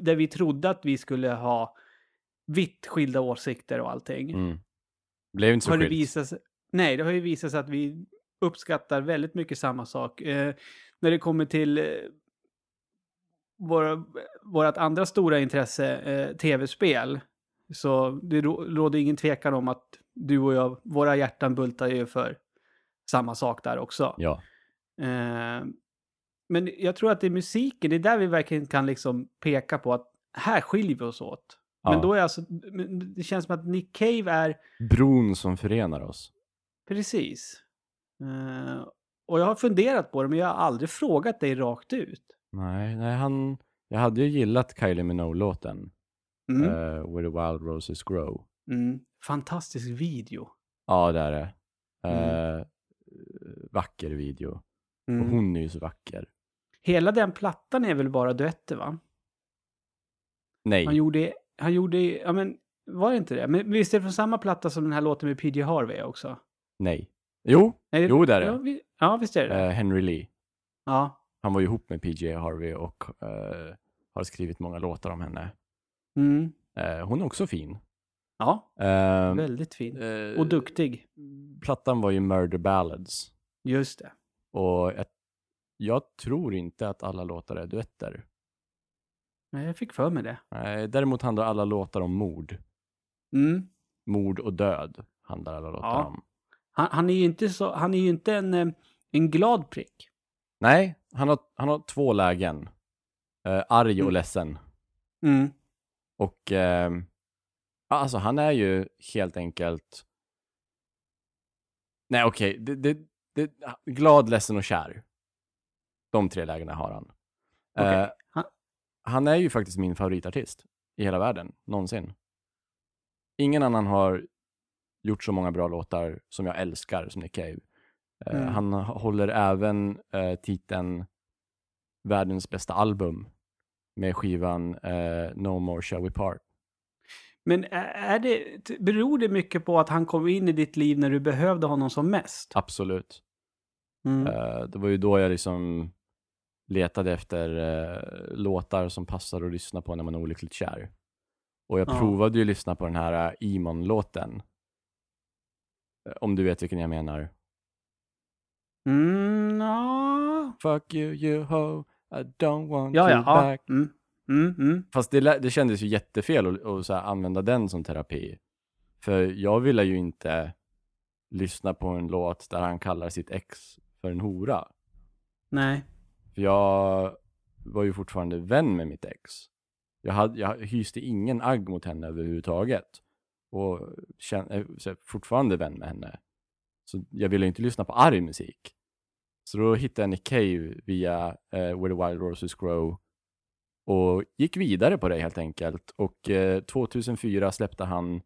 där vi trodde att vi skulle ha vitt skilda åsikter och allting. Mm. Blev inte så har det skilt. visat sig, nej, det har ju visat sig att vi uppskattar väldigt mycket samma sak. Eh, när det kommer till eh, våra, vårat andra stora intresse, eh, tv-spel, så det rå- råder ingen tvekan om att du och jag, våra hjärtan bultar ju för samma sak där också. Ja. Eh, men jag tror att det är musiken, det är där vi verkligen kan liksom peka på att här skiljer vi oss åt. Men Ja. då är alltså, men det känns som att Nick Cave är Bron som förenar oss. Precis. Eh, och jag har funderat på det, men jag har aldrig frågat dig rakt ut. Nej, nej han... Jag hade ju gillat Kylie Minogue-låten. Mm. eh, Where the Wild Roses Grow. Mm. Fantastisk video. Ja, det är det. Mm. Eh, vacker video. Mm. Och hon är ju så vacker. Hela den plattan är väl bara duetter, va? Nej. Han gjorde, han gjorde, ja men, var det inte det? Men visst är det från samma platta som den här låten med PJ Harvey också? Nej. Jo, Nej, jo det är Ja, det. vi, ja visst är det det? Eh, Henry Lee. Ja. Han var ju ihop med PJ Harvey och eh, har skrivit många låtar om henne. Mm. Eh, hon är också fin. Ja, Eh, väldigt fin. eh, Och duktig. Plattan var ju Murder Ballads. Just det. Och jag, jag tror inte att alla låtar är duetter. Nej, jag fick för mig det. Eh, däremot handlar alla låtar om mord. Mm. Mord och död handlar alla låtar Ja. om. Han, han är ju inte, så, han är ju inte en, eh, en glad prick. Nej, han har, han har två lägen. Eh, arg och Mm. ledsen. Mm. Och eh, alltså han är ju helt enkelt Nej okej, det, det, det, glad, ledsen och kär. De tre lägena har han. Okej. Eh, Han- han är ju faktiskt min favoritartist i hela världen, någonsin. Ingen annan har gjort så många bra låtar som jag älskar som Nick Cave. Eh, Mm. Han håller även eh, titeln Världens bästa album med skivan eh, No More Shall We Part. Men är det, beror det mycket på att han kom in i ditt liv när du behövde honom som mest? Absolut. Mm. Eh, det var ju då jag liksom letade efter eh, låtar som passar att lyssna på när man är olyckligt kär. Och jag Ja. provade ju att lyssna på den här uh, Emon-låten. Eh, Om du vet vilken jag menar. Mm, ja. Fuck you, you ho, I don't want Ja, you ja. ja. back. Mm. Mm, mm. Fast det, det kändes ju jättefel att, att så här, använda den som terapi. För jag ville ju inte lyssna på en låt där han kallar sitt ex för en hora. Nej. För jag var ju fortfarande vän med mitt ex. Jag, hade, jag hyste ingen agg mot henne överhuvudtaget. Och så här, fortfarande vän med henne. Så jag ville inte lyssna på arg musik. Så då hittade jag Nick Cave via eh, Where the Wild Roses Grow. Och gick vidare på det helt enkelt. Och eh, 2004 släppte han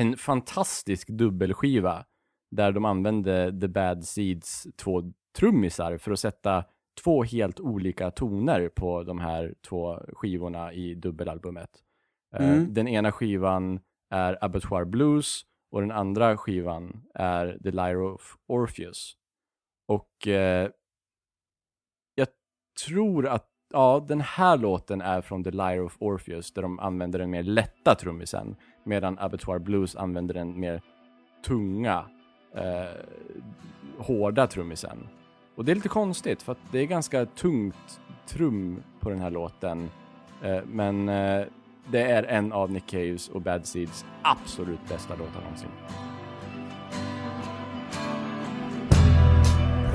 en fantastisk dubbelskiva. Där de använde The Bad Seeds två trummisar för att sätta två helt olika toner på de här två skivorna i dubbelalbumet. Eh, Mm. Den ena skivan är Abattoir Blues och den andra skivan är The Lyre of Orpheus. Och eh, jag tror att ja, den här låten är från The Lyre of Orpheus där de använder den mer lätta trummisen medan Abattoir Blues använder den mer tunga, eh, hårda trummisen. Och det är lite konstigt för att det är ganska tungt trum på den här låten. Eh, men eh, det är en av Nick Caves och Bad Seeds absolut bästa låtar någonsin.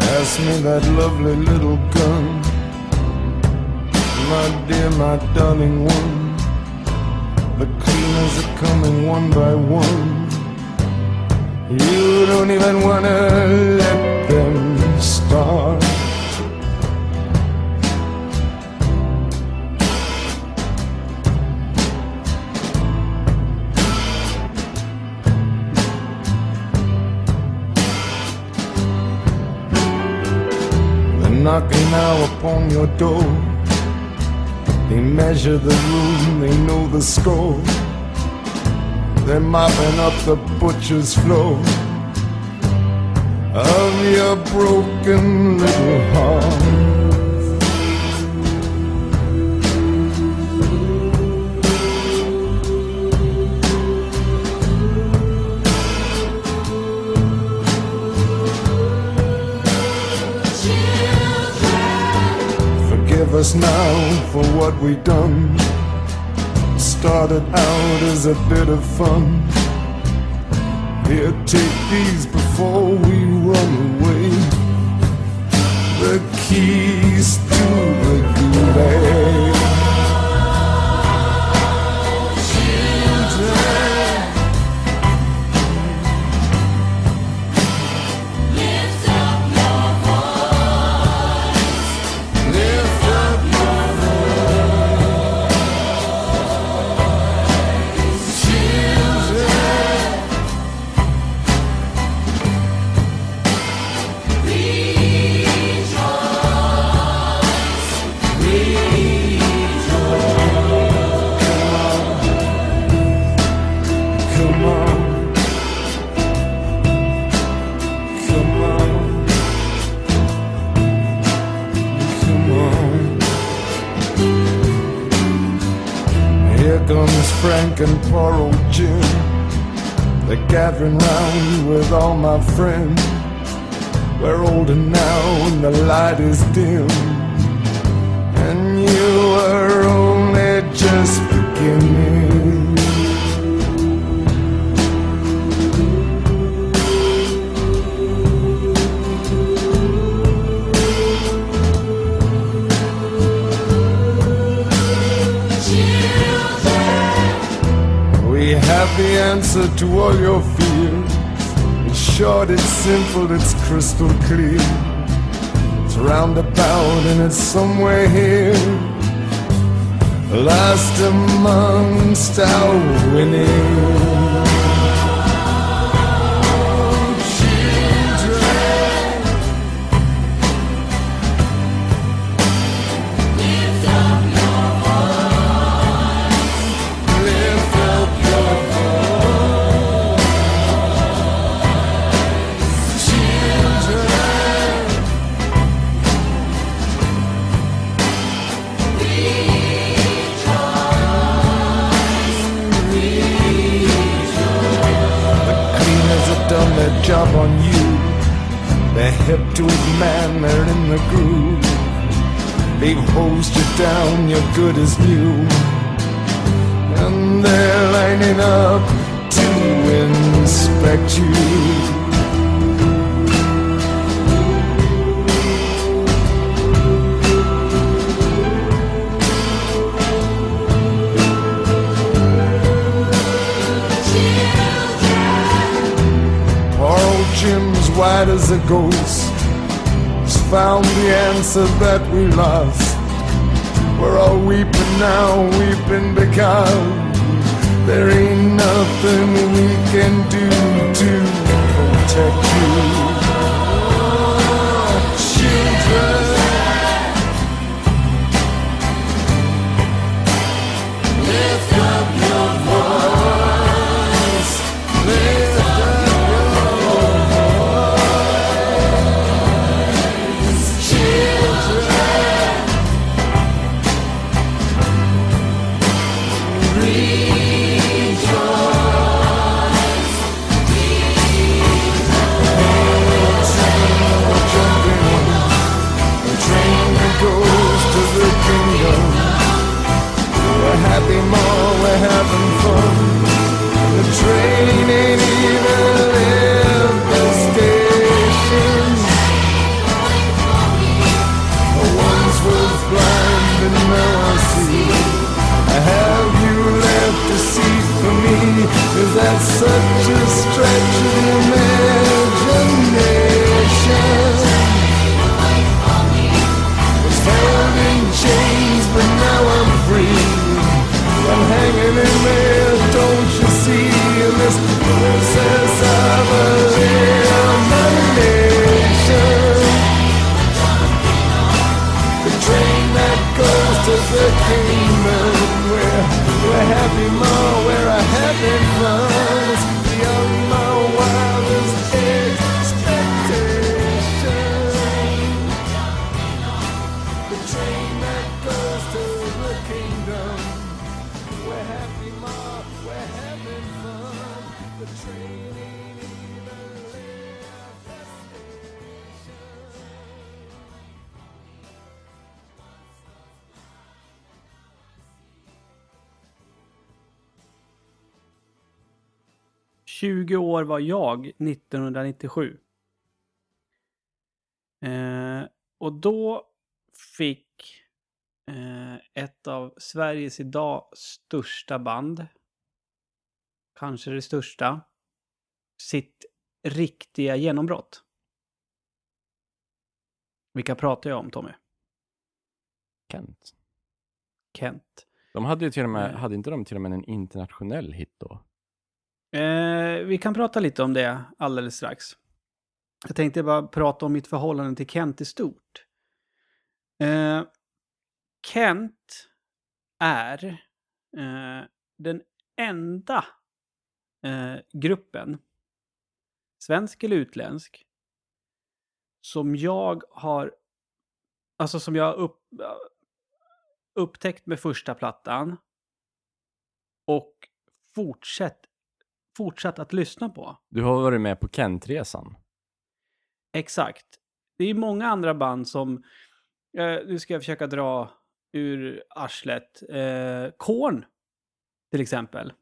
Pass me that lovely little gun. My dear, my darling one. The cleaners are coming one by one. You don't even wanna let them start. Knocking now upon your door. They measure the room, they know the score. They're mopping up the butcher's floor of your broken little heart. Forgive us now for what we done. Started out as a bit of fun. Here, take these before we run away. The keys to the gulag. Poor old Jim. They're gathering round with all my friends. We're older now and the light is dim. And you are only just beginning. The answer to all your fears. It's short, it's simple, it's crystal clear. It's roundabout and it's somewhere here. Last amongst our winning. The groove. They've hosed you down, you're good as new. And they're lining up to inspect you. Poor old Jim's white as a ghost. Found the answer that we lost. We're all weeping now, weeping because there ain't nothing we can do to protect you. Var jag 1997. Eh, och då fick eh, ett av Sveriges idag största band, kanske det största, sitt riktiga genombrott. Vilka pratar jag om, Tommy? Kent. Kent. De hade ju till och med, Nej. hade inte de till och med en internationell hit då? Eh, vi kan prata lite om det alldeles strax. Jag tänkte bara prata om mitt förhållande till Kent i stort. Eh, Kent är eh, den enda eh, gruppen, svensk eller utländsk, som jag har, alltså som jag har upp, upptäckt med första plattan och fortsatt, fortsatt att lyssna på. Du har varit med på Kent-resan. Exakt. Det är många andra band som, eh, nu ska jag försöka dra ur arslet, eh, Korn till exempel.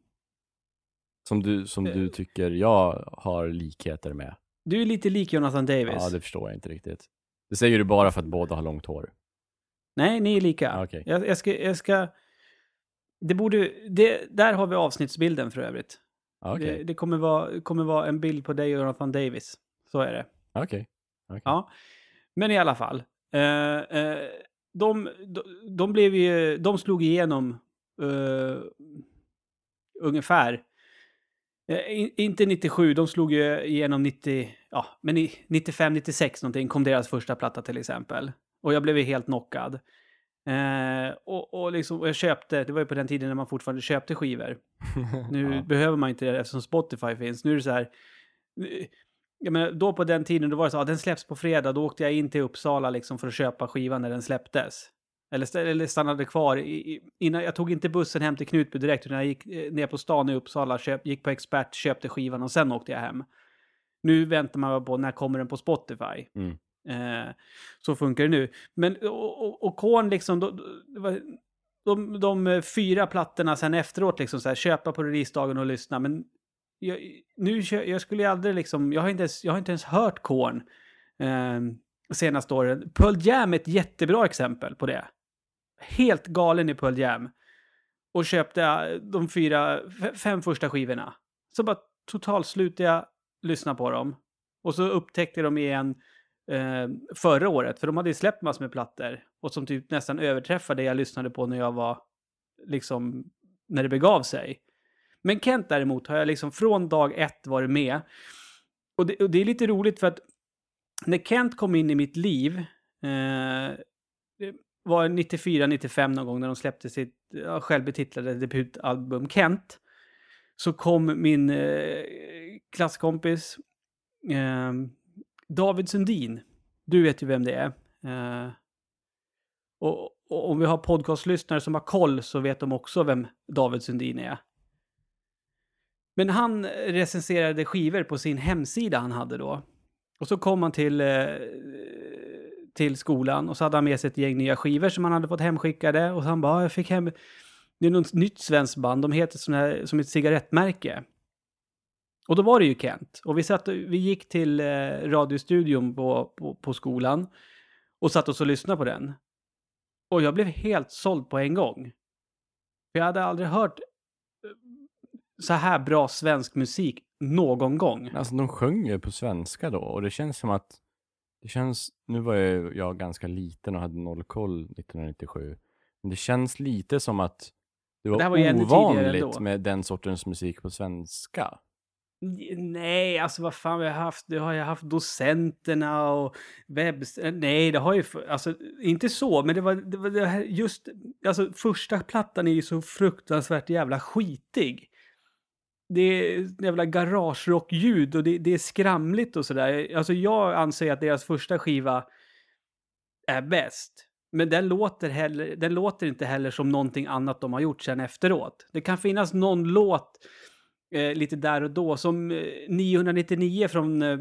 Som du, som Eh. du tycker jag har likheter med. Du är lite lik Jonathan Davis. Ja, det förstår jag inte riktigt. Det säger du bara för att båda har långt hår. Nej, ni är lika. Ah, okej. jag, jag, ska, jag ska... Det borde... Det, där har vi avsnittsbilden för övrigt. Okej, Det, det kommer, vara, kommer vara en bild på dig och Jonathan Davis. Så är det. okej. okej. Ja, men i alla fall. Eh, eh, de, de, de blev ju, de slog igenom eh, ungefär, eh, in, inte 97, de slog ju igenom 90, ja, men i 95, 96 någonting kom deras första platta till exempel. Och jag blev ju helt knockad. Eh, och, och, liksom, och jag köpte, det var ju på den tiden när man fortfarande köpte skivor. <laughs> Nu Ja. behöver man inte det eftersom Spotify finns. Nu är det så här... Jag menar, då på den tiden då var det så att den släpps på fredag. Då åkte jag in till Uppsala liksom för att köpa skivan när den släpptes. Eller, eller stannade kvar. I, innan, jag tog inte bussen hem till Knutby direkt. Utan jag gick eh, ner på stan i Uppsala, köp, gick på Expert, köpte skivan och sen åkte jag hem. Nu väntar man på när kommer den på Spotify. Mm. Eh, så funkar det nu. Men och, och, och Korn liksom, då, då, de, de eh, fyra plattorna sen efteråt liksom så här, köpa på releasedagen och lyssna. Men jag, nu, jag skulle ju aldrig liksom, jag har inte ens, jag har inte ens hört Korn eh, senaste åren. Pearl Jam är ett jättebra exempel på det. Helt galen i Pearl Jam. Och köpte eh, de fyra, fem första skivorna. Så bara totalt slutade jag lyssna på dem. Och så upptäckte de igen eh, förra året, för de hade ju släppt massor med plattor. Och som typ nästan överträffade det jag lyssnade på när jag var, liksom, när det begav sig. Men Kent däremot har jag liksom från dag ett varit med. Och det, och det är lite roligt för att när Kent kom in i mitt liv, eh, det var 94-95 någon gång när de släppte sitt ja, självbetitlade debutalbum Kent, så kom min eh, klasskompis eh, David Sundin. Du vet ju vem det är. Eh, och, och om vi har podcastlyssnare som har koll så vet de också vem David Sundin är. Men han recenserade skivor på sin hemsida han hade då. Och så kom han till, eh, till skolan och så hade han med sig ett gäng nya skivor som han hade fått hemskickade. Och så han bara, jag fick hem, det är något nytt svenskt band, de heter här, som ett cigarettmärke. Och då var det ju Kent. Och vi, satt, vi gick till eh, radiostudion på, på, på skolan och satt oss och lyssnade på den. Och jag blev helt såld på en gång. För jag hade aldrig hört eh, så här bra svensk musik någon gång. Alltså de sjöng ju på svenska då och det känns som att det känns, nu var ju jag ganska liten och hade noll koll 1997. Men det känns lite som att det var, Det var ovanligt med den sortens musik på svenska. Nej, alltså vad fan, vi har haft, det har jag haft docenterna och webbs... Eh, nej, det har ju, alltså inte så, men det var, det var det här just, alltså första plattan är ju så fruktansvärt jävla skitig. Det är jävla garagerockljud och det, det är skramligt och sådär. Alltså jag anser att deras första skiva är bäst. Men den låter, heller, den låter inte heller som någonting annat de har gjort sen efteråt. Det kan finnas någon låt eh, lite där och då, som eh, 999 från eh,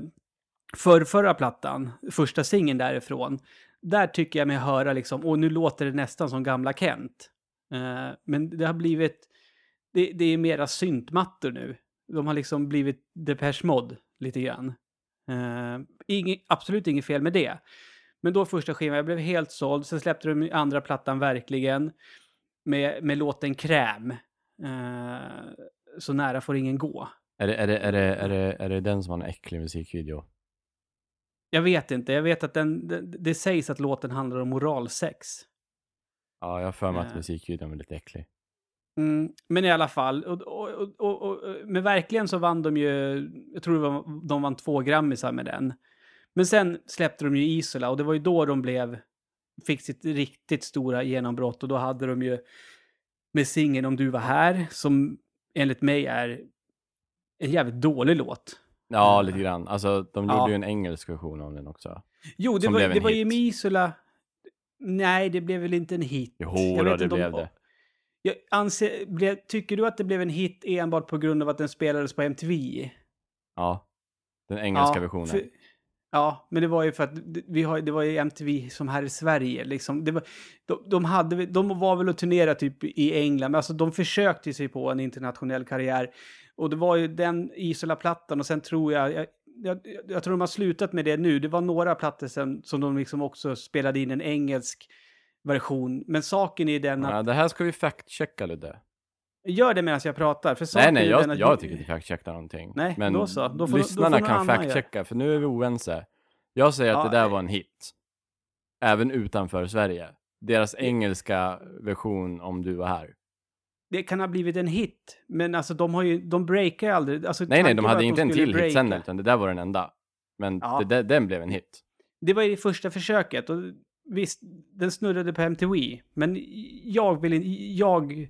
förrförra plattan, första singeln därifrån. Där tycker jag mig höra liksom, och nu låter det nästan som gamla Kent. Eh, men det har blivit, det, det är mera syntmattor nu. De har liksom blivit Depeche Mode lite grann. Eh, ing, absolut inget fel med det. Men då första skivan, jag blev helt såld. Sen släppte de andra plattan verkligen med, med låten Kräm. Eh, så nära får ingen gå. Är det, är, det, är, det, är, det, är det den som har en äcklig musikvideo? Jag vet inte, jag vet att den, det, det sägs att låten handlar om oralsex. Ja, jag har för mig att Eh. musikvideon är lite äcklig. Mm, men i alla fall, och, och, och, och, och, men verkligen så vann de ju, jag tror det var, de vann två grammisar med den. Men sen släppte de ju Isola och det var ju då de blev, fick sitt riktigt stora genombrott och då hade de ju med singeln Om du var här, som enligt mig är en jävligt dålig låt. Ja, lite grann. Alltså, de Ja. gjorde ju en engelsk version av den också. Jo, det var, blev det var ju med Isola, nej det blev väl inte en hit. Jo, Jag då, vet det inte om- blev det. Jag anser, blev, tycker du att det blev en hit enbart på grund av att den spelades på MTV? Ja. Den engelska versionen. för- ja, men det var ju för att vi har, det var ju MTV som här i Sverige. Liksom. Det var, de, de, hade, de var väl och turnerade typ i England, men alltså de försökte sig på en internationell karriär. Och det var ju den Isola-plattan och sen tror jag, jag, jag, jag tror de har slutat med det nu. Det var några plattor sen som de liksom också spelade in en engelsk version. Men saken är den att, Ja, det här ska vi fact-checka Ludde. Gör det medan jag pratar. För Nej, nej, jag, att- jag tycker inte fact-checka någonting. Nej, Men då så. Då får- då lyssnarna någon kan fact-checka, för nu är vi oense. Jag säger att Ja, det där eh. var en hit. Även utanför Sverige. Deras engelska version om du var här. det kan ha blivit en hit, men alltså de har ju, de breakar ju aldrig. Alltså, Nej, nej, de hade att inte en skulle till hit breaka. sen, utan det där var den enda. Men Ja. det, den blev en hit. Det var ju det första försöket och visst, den snurrade på MTV, men jag vill inte, jag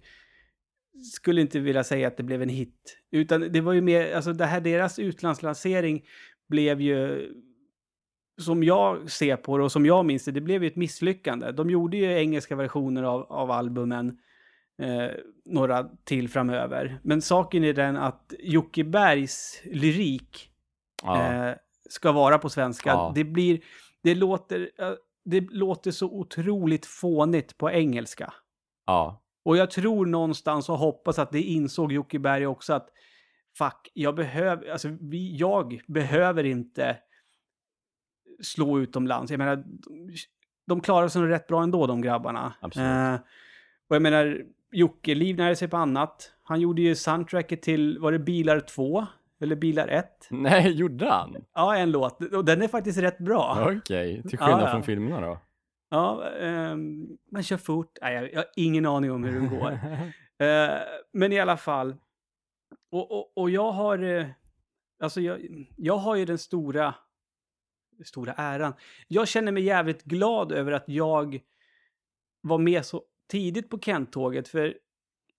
skulle inte vilja säga att det blev en hit, utan det var ju mer, alltså det här, deras utlandslansering blev ju som jag ser på det och som jag minns det, det blev ju ett misslyckande. De gjorde ju engelska versioner av, av albumen, eh, några till framöver. Men saken är den att Jocke Bergs lyrik Ja. eh, ska vara på svenska. Ja. Det blir, det låter, eh, det låter så otroligt fånigt på engelska. ja. Och jag tror någonstans och hoppas att det insåg Jocke Berg också att fuck, jag behöver, alltså vi, jag behöver inte slå utomlands. Jag menar, de, klarar sig nog rätt bra ändå de grabbarna. Eh, och jag menar, Jocke livnärde sig på annat. Han gjorde ju soundtracket till, var det Bilar 2? Eller Bilar 1? <laughs> Nej, gjorde han? Ja, en låt. Och den är faktiskt rätt bra. Okej, till skillnad Ja, ja. från filmerna då? Ja, ehm, man kör fort. Nej, jag, jag har ingen aning om hur den går. <laughs> Eh, men i alla fall. Och, och, och jag har... eh, alltså jag, jag har ju den stora... Stora äran. Jag känner mig jävligt glad över att jag var med så tidigt på Kent-tåget. För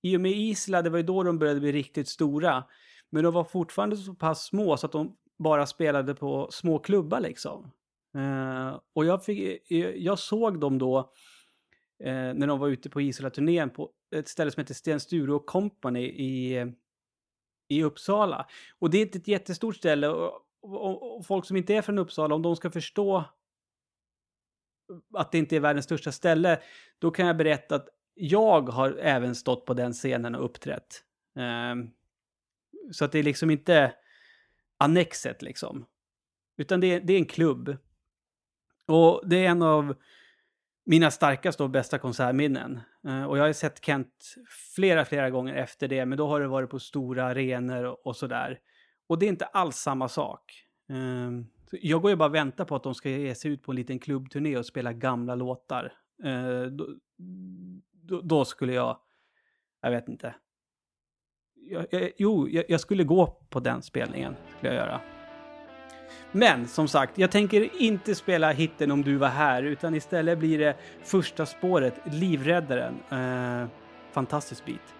i och med Isla, det var ju då de började bli riktigt stora. Men de var fortfarande så pass små så att de bara spelade på små klubbar liksom. Eh, och jag, fick, eh, jag såg dem då eh, när de var ute på Isola-turnén på ett ställe som heter Sten Sture och Company i, i Uppsala. Och det är inte ett jättestort ställe och, och, och folk som inte är från Uppsala, om de ska förstå att det inte är världens största ställe, då kan jag berätta att jag har även stått på den scenen och uppträtt. Ehm, så att det är liksom inte annexet liksom. Utan det är, det är en klubb. Och det är en av mina starkaste och bästa konsertminnen. Eh, och jag har sett Kent flera, flera gånger efter det, men då har det varit på stora arenor och, och sådär. Och det är inte alls samma sak. Ehm, jag går ju bara och väntar på att de ska ge sig ut på en liten klubbturné och spela gamla låtar. Eh, då, då, då skulle jag, jag vet inte. Jag, jag, jo, jag, jag skulle gå på den spelningen, skulle jag göra. Men som sagt, jag tänker inte spela hitten om du var här, utan istället blir det första spåret, Livräddaren. Eh, fantastisk bit.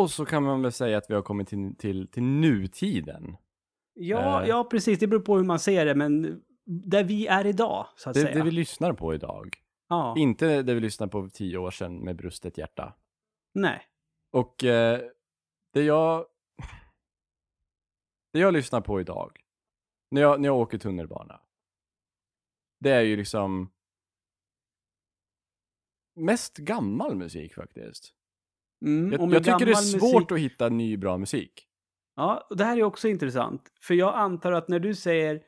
Och så kan man väl säga att vi har kommit till, till, till nutiden. Ja, Eh. ja, precis. Det beror på hur man ser det, men där vi är idag, så att Det, säga. det vi lyssnar på idag. Ja, Inte det vi lyssnade på för tio år sedan med brustet hjärta. nej. Och eh, det jag... Det jag lyssnar på idag, när jag, när jag åker tunnelbana, det är ju liksom mest gammal musik faktiskt. Mm, Jag, jag tycker det är svårt musik- att hitta ny bra musik. Ja, och det här är också intressant. För jag antar att när du säger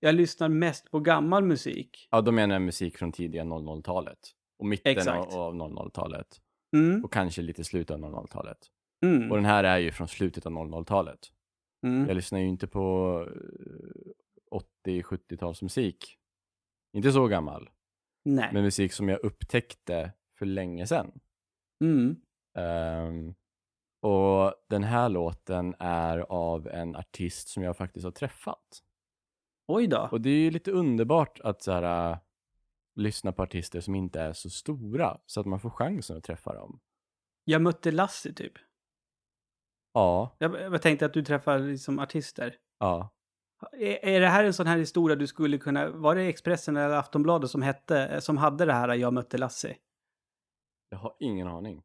jag lyssnar mest på gammal musik. Ja, då menar jag musik från tidiga 00-talet. Och mitten Exakt. av, av 00-talet. Mm, Och kanske lite slutet av 00-talet. mm, Och den här är ju från slutet av 00-talet. mm. Jag lyssnar ju inte på eh, 80-70-talsmusik. Inte så gammal. Nej. Men musik som jag upptäckte för länge sedan. Mm. Ehm, och den här låten är av en artist som jag faktiskt har träffat. Oj då. Och det är ju lite underbart att så här, äh, lyssna på artister som inte är så stora. Så att man får chansen att träffa dem. Jag mötte Lassie typ. Ja, Jag, jag tänkte att du träffar liksom artister. ja. Är, är det här en sån här historia du skulle kunna... Var det Expressen eller Aftonbladet som, hette, som hade det här Jag mötte Lassie? Jag har ingen aning.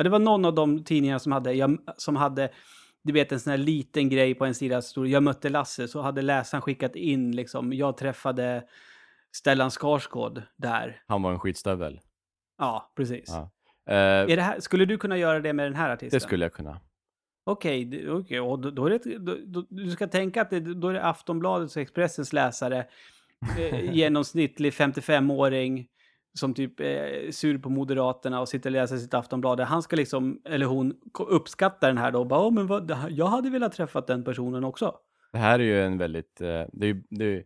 Ja, det var någon av de tidningarna som hade, jag, som hade, du vet en sån här liten grej på en sida, stod jag mötte Lasse, så hade läsaren skickat in liksom, jag träffade Stellan Skarsgård där. Han var en skitstövel. Ja, precis. Ja. Det här, skulle du kunna göra det med den här artisten? det skulle jag kunna. Okej, och då, då är det, då, då, du ska tänka att det, då är det Aftonbladets och Expressens läsare, eh, <laughs> genomsnittlig 55-åring som typ är sur på Moderaterna och sitter och läser sitt Aftonblad. Han ska liksom, eller hon, uppskatta den här då. och Bara, "Åh, men vad, jag hade velat träffat den personen också. Det här är ju en väldigt, eh, det är, det är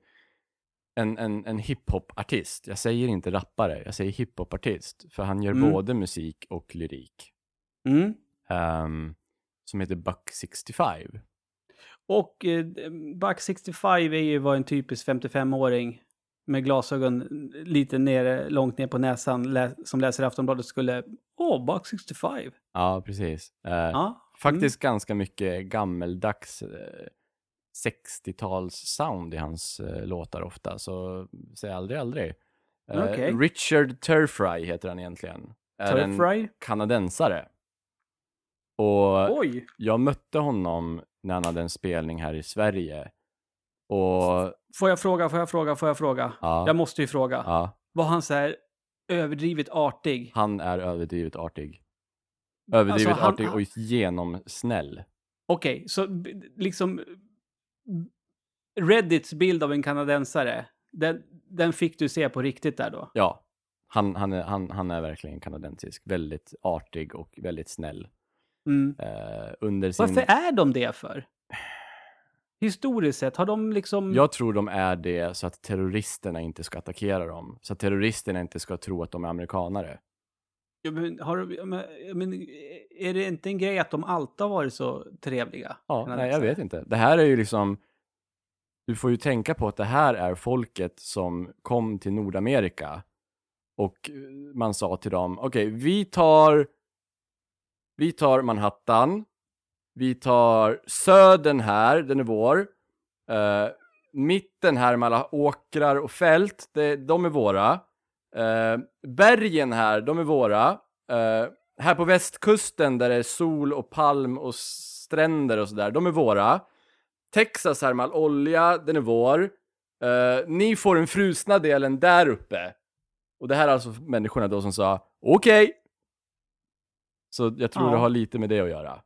en, en, en hiphop-artist. Jag säger inte rappare, jag säger hiphop-artist. För han gör Mm. både musik och lyrik. Mm. Ehm, som heter Buck 65. Och eh, Buck 65 är ju vad en typisk 55-åring med glasögon lite nere, långt ner på näsan lä som läser Aftonbladet skulle... Åh, Buck 65. Ja, precis. Eh, Ja. Faktiskt ganska mycket gammeldags eh, 60-tals sound i hans eh, låtar ofta, så säg aldrig aldrig. Eh, Okej. Richard Turfry heter han egentligen. Är en Turfry. kanadensare. Och Oj! jag mötte honom när han hade en spelning här i Sverige. Och Får jag fråga, får jag fråga, får jag fråga? Ja. Jag måste ju fråga. ja, Var han så här överdrivet artig? han är överdrivet artig. Överdrivet Alltså, han- artig och genomsnäll. Okej, så b- liksom... Reddits bild av en kanadensare, den, den fick du se på riktigt där då? Ja, han, han, är, han, han är verkligen kanadensisk. Väldigt artig och väldigt snäll. Mm. Eh, under sin... Varför är de det för? Historiskt sett, har de liksom... Jag tror de är det så att terroristerna inte ska attackera dem. Så att terroristerna inte ska tro att de är amerikanare. Ja, men, har, men, är det inte en grej att de alltid har varit så trevliga? Ja, nej, jag vet inte. Det här är ju liksom... Du får ju tänka på att det här är folket som kom till Nordamerika och man sa till dem, okej, vi tar vi tar Manhattan, vi tar södern här, den är vår. Eh, mitten här med alla åkrar och fält, det, de är våra. Eh, bergen här, de är våra. Eh, här på västkusten där det är sol och palm och stränder och sådär, de är våra. Texas här med all olja, den är vår. Ni får den frusna delen där uppe. Och det här är alltså människorna då som sa okej. Så jag tror Ja. det har lite med det att göra.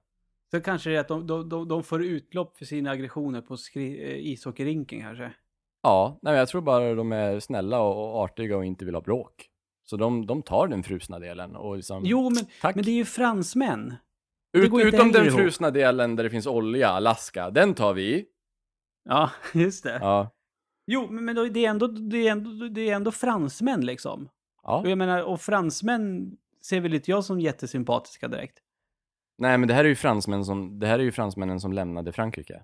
Så kanske det är att de, de, de, de får utlopp för sina aggressioner på eh, ishockeyrinken kanske? Ja, nej, jag tror bara de är snälla och, och artiga och inte vill ha bråk. Så de, de tar den frusna delen och liksom... Jo, men, Tack. men det är ju fransmän. Ut, utom den ihop. frusna delen där det finns olja, Alaska, den tar vi. Ja, <laughs> just det. Ja. Jo, men, men det, är ändå, det, är ändå, det är ändå fransmän liksom. ja. Och jag menar, och fransmän ser väl inte jag som jättesympatiska direkt. Nej, men det här är ju fransmän som, det här är ju fransmännen som lämnade Frankrike.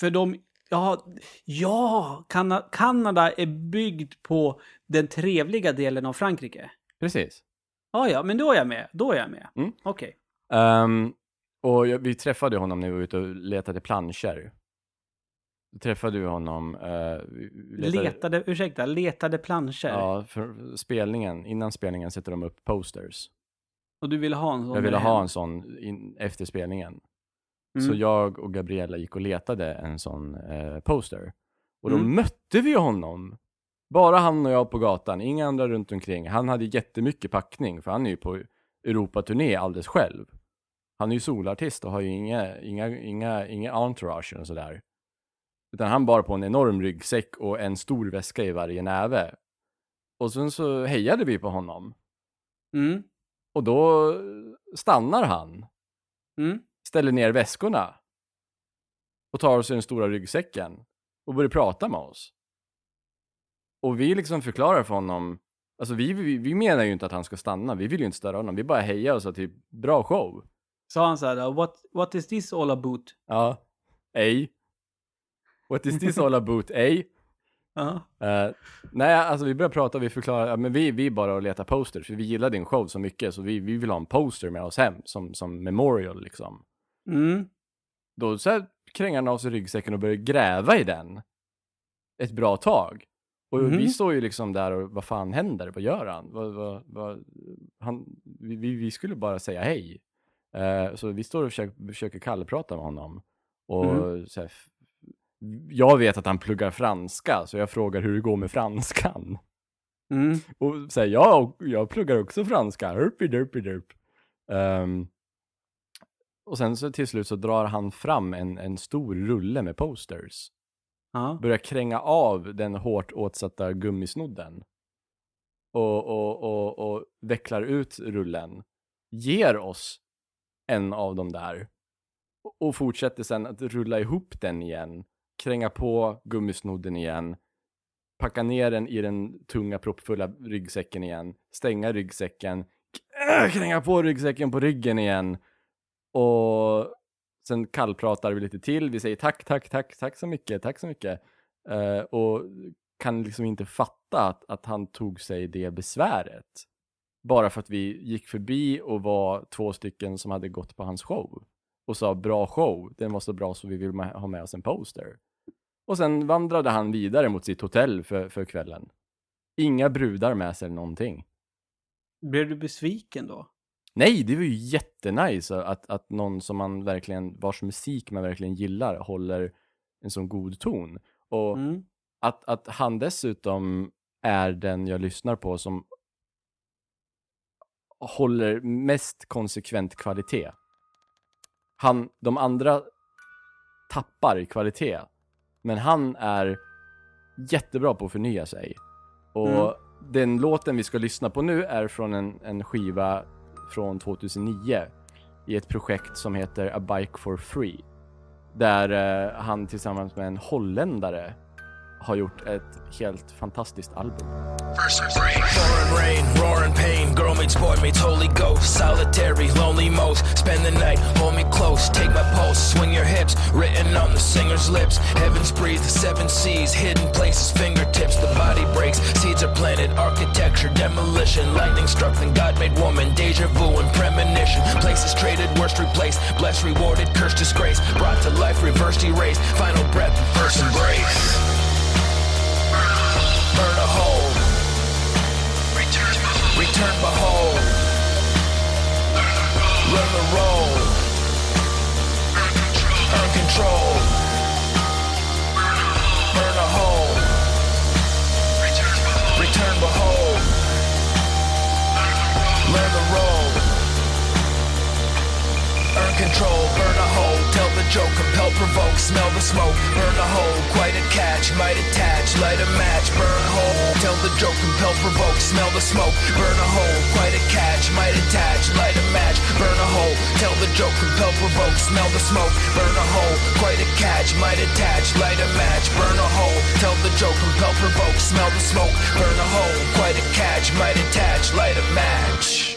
För de, ja, ja, Kana, Kanada är byggd på den trevliga delen av Frankrike. Precis. Ja, ja, men då är jag med. Då är jag med. Mm. Okej. Ehm, och jag, vi träffade honom när vi var ute och letade planscher. Då träffade vi honom. eh, vi letade- Letade, ursäkta, letade planscher. Ja, för spelningen, innan spelningen sätter de upp posters. Och du ville ha en sån? Jag ville ha en sån in, efter spelningen. Mm. Så jag och Gabriella gick och letade en sån eh, poster. Och då Mm. mötte vi honom. Bara han och jag på gatan, inga andra runt omkring. Han hade jättemycket packning, för han är ju på Europaturné alldeles själv. Han är ju solartist och har ju inga, inga, inga, inga entourage och sådär. Utan han bar på en enorm ryggsäck och en stor väska i varje näve. Och sen så hejade vi på honom. Mm. Och då stannar han Mm. ställer ner väskorna och tar sig den stora ryggsäcken och börjar prata med oss. Och vi liksom förklarar för honom, alltså vi, vi, vi menar ju inte att han ska stanna, vi vill ju inte störa honom, vi bara hejar och sa typ bra show. Sa han så här, då, what, what is this all about? Ja, ej. What is this all about, ej? Ja. Eh, nej, alltså vi börjar prata och vi förklarar, ja, men vi, vi bara och letar posters, för vi gillar din show så mycket så vi, vi vill ha en poster med oss hem som, som memorial liksom. Mm. Då så här kränger han av sig ryggsäcken och börjar gräva i den. Ett bra tag. Och Mhm. vi står ju liksom där och vad fan händer? Vad gör han? Vad, vad, vad, han vi, vi skulle bara säga hej. Eh, så vi står och försöker, försöker kallprata med honom. Och Mhm. så här, jag vet att han pluggar franska, så jag frågar hur det går med franskan. Mm. Och säger ja, jag pluggar också franska. Herpy derpy derp. Ehm, och sen så till slut så drar han fram en, en stor rulle med posters. Ja. Börjar kränga av den hårt åtsatta gummisnodden. Och, och, och, och vecklar ut rullen. Ger oss en av dem där. Och fortsätter sen att rulla ihop den igen. Kränga på gummisnodden igen. Packa ner den i den tunga proppfulla ryggsäcken igen. Stänga ryggsäcken. Kränga på ryggsäcken på ryggen igen. Och sen kallpratar vi lite till. Vi säger tack, tack, tack, tack så mycket, tack så mycket. Uh, och kan liksom inte fatta att, att han tog sig det besväret. Bara för att vi gick förbi och var två stycken som hade gått på hans show. Och sa bra show, den var så bra så vi vill ha med oss en poster. Och sen vandrade han vidare mot sitt hotell för, för kvällen. Inga brudar med sig eller någonting. Blev du besviken då? Nej, det var ju jättenice att, att någon som man verkligen, vars musik man verkligen gillar håller en sån god ton. Och Mm. att, att han dessutom är den jag lyssnar på som håller mest konsekvent kvalitet. Han, de andra tappar i kvalitet, men han är jättebra på att förnya sig. Och Mm. den låten vi ska lyssna på nu är från en, en skiva från 2009 i ett projekt som heter A Bike for Free. Där eh, han tillsammans med en holländare har gjort ett helt fantastiskt album. Rain, roaring pain, girl meets boy meets holy ghost. Solitary, lonely most. Spend the night, hold me close, take my pulse, swing your hips. Written on the singer's lips. Heavens breathe, the seven seas, hidden places, fingertips. The body breaks, seeds are planted, architecture, demolition. Lightning struck, then God made woman. Deja vu and premonition. Places traded, worst replaced. Blessed, rewarded, cursed, disgrace. Brought to life, reversed, erased. Final breath, first embrace. Return behold. Learn the role. Earn control. Burn a hole. Return behold. Learn the role. Earn control, burn a hole, joke, compel, provoke, smell the smoke, burn a hole, quite a catch, might attach, light a match, burn hole, tell the joke, compel, provoke, smell the smoke, burn a hole, quite a catch, might attach, light a match, burn a hole, tell the joke, compel, provoke, smell the smoke, burn a hole, quite a catch, might attach, light a match, burn a hole, tell the joke, compel, provoke, smell the smoke, burn a hole, quite a catch, might attach, light a match.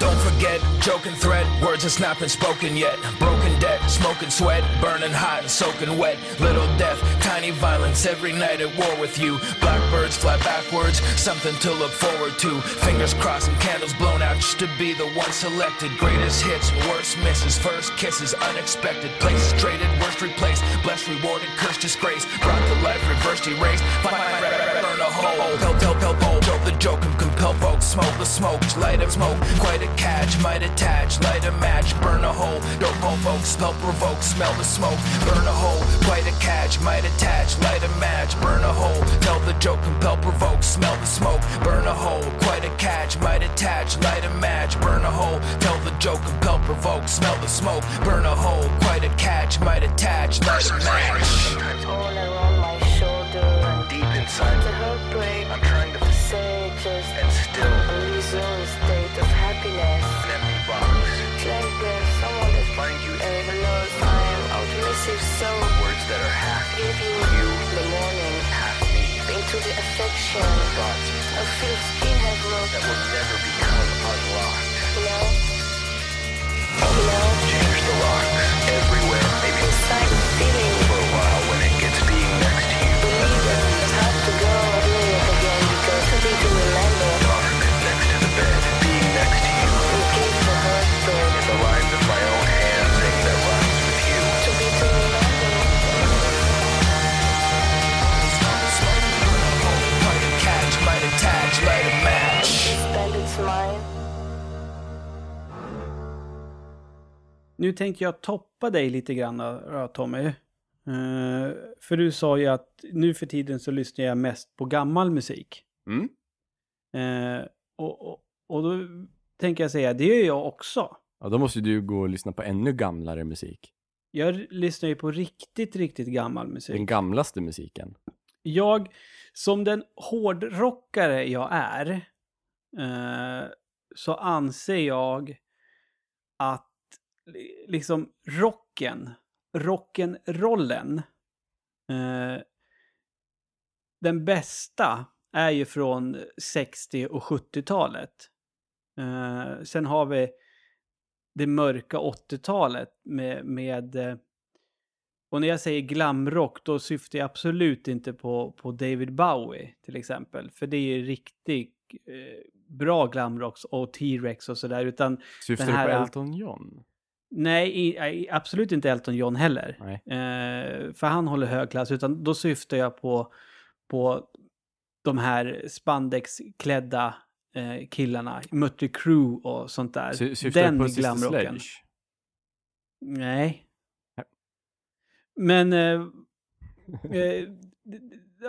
Don't forget, joke and threat, words that's not been spoken yet. Broken debt, smoking sweat, burning hot and soaking wet. Little death, tiny violence, every night at war with you. Blackbirds fly backwards, something to look forward to. Fingers crossed and candles blown out just to be the one selected. Greatest hits worst misses, first kisses, unexpected. Places traded, worst replaced. Blessed, rewarded, cursed, disgraced. Brought to life, reversed, erased. Burn a hole. The joke and compel folks. Smoke the smoke, light of smoke. Quite a catch, might attach, light a match, burn a hole. Don't pull folks, spell provoke, smell the smoke. Burn a hole, quite a catch, might attach, light a match, burn a hole. Tell the joke, compel, provoke, smell the smoke. Burn a hole, quite a catch, might attach, light a match, burn a hole. Tell the joke, compel, provoke, smell the smoke. Burn a hole, quite a catch, might attach, light a match. all around my shoulder and Deep inside, the heartbreak I'm trying to just and still a reasonable state of happiness. Empty box. like there's someone that Find you ever knows I am optimistic so words that are half give you you, the morning. Half me. into the affection. Thoughts I feel skin have looked that will never become unlocked. you you know Change the locks everywhere. Maybe inside the feeling Nu tänker jag toppa dig lite grann då, Tommy. Eh, för du sa ju att nu för tiden så lyssnar jag mest på gammal musik. Mm. Eh, och, och, och då tänker jag säga, det gör jag också. Ja, då måste du gå och lyssna på ännu gamlare musik. Jag lyssnar ju på riktigt, riktigt gammal musik. Den gamlaste musiken. Jag, som den hårdrockare jag är, eh, så anser jag att liksom rocken, rock'n'rollen, eh, den bästa är ju från 60 och 70-talet. Eh, sen har vi det mörka 80-talet med, med eh, och när jag säger glamrock då syftar jag absolut inte på, på David Bowie till exempel. För det är ju riktigt eh, bra glamrock och T-Rex och sådär. Syftar Den du på här- Elton John? Nej, absolut inte Elton John heller. Eh, för han håller hög klass. Utan då syftar jag på, på de här spandexklädda eh, killarna. Mötley Crüe och sånt där. Sy- Syftar Den på glamrocken. Nej. Nej. Men... Eh, eh,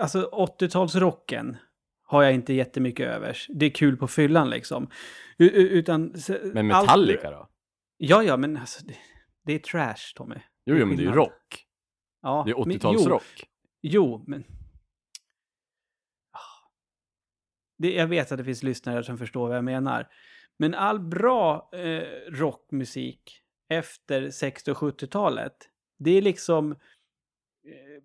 alltså 80-talsrocken har jag inte jättemycket övers. Det är kul på fyllan liksom. U- utan... Men allt- Metallica då? Ja, ja, men alltså det, det är trash, Tommy. Jo, jo, men det är ju rock. Ja, Det är men- 80-talsrock. Jo, jo, men... Ah. Det, jag vet att det finns lyssnare som förstår vad jag menar. Men all bra eh, rockmusik efter 60 och 70-talet, det är liksom... Eh,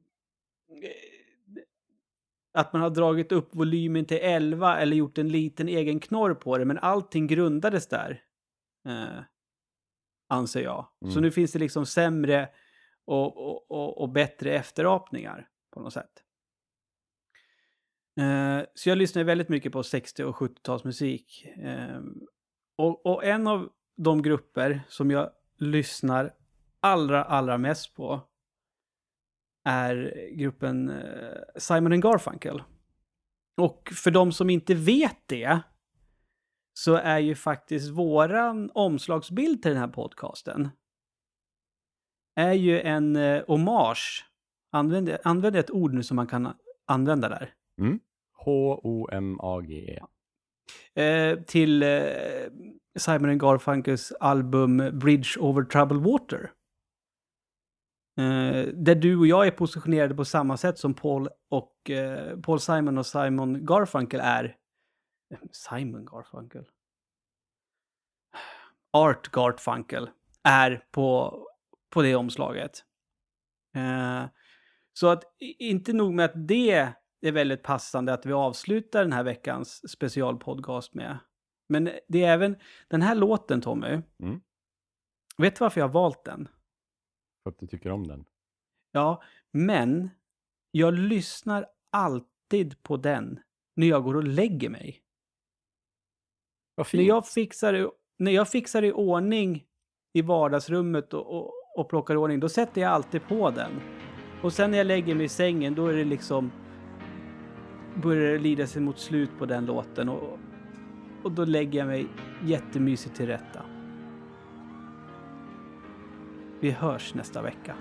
att man har dragit upp volymen till 11 eller gjort en liten egen knorr på det, men allting grundades där. Eh, anser jag. Så Mm. nu finns det liksom sämre och, och, och, och bättre efterapningar på något sätt. Eh, så jag lyssnar väldigt mycket på 60 och 70-talsmusik. Eh, och, och en av de grupper som jag lyssnar allra, allra mest på är gruppen eh, Simon Garfunkel. Och för de som inte vet det så är ju faktiskt våran omslagsbild till den här podcasten är ju en eh, hommage. Använd, använd ett ord nu som man kan använda där. H-O-M-A-G-E. Eh, till eh, Simon Garfunkels album Bridge Over Troubled Water. Eh, där du och jag är positionerade på samma sätt som Paul och eh, Paul Simon och Simon Garfunkel är. Simon Garfunkel? Art Garfunkel är på, på det omslaget. Eh, så att inte nog med att det är väldigt passande att vi avslutar den här veckans specialpodcast med. Men det är även den här låten, Tommy. Mm. Vet du varför jag har valt den? För att du tycker om den. Ja, men jag lyssnar alltid på den när jag går och lägger mig. När jag fixar, i- när jag fixar i ordning i vardagsrummet och, och, och plockar i ordning, då sätter jag alltid på den. Och sen när jag lägger mig i sängen, då är det liksom... Börjar det lida sig mot slut på den låten och, och då lägger jag mig jättemysigt till rätta. Vi hörs nästa vecka.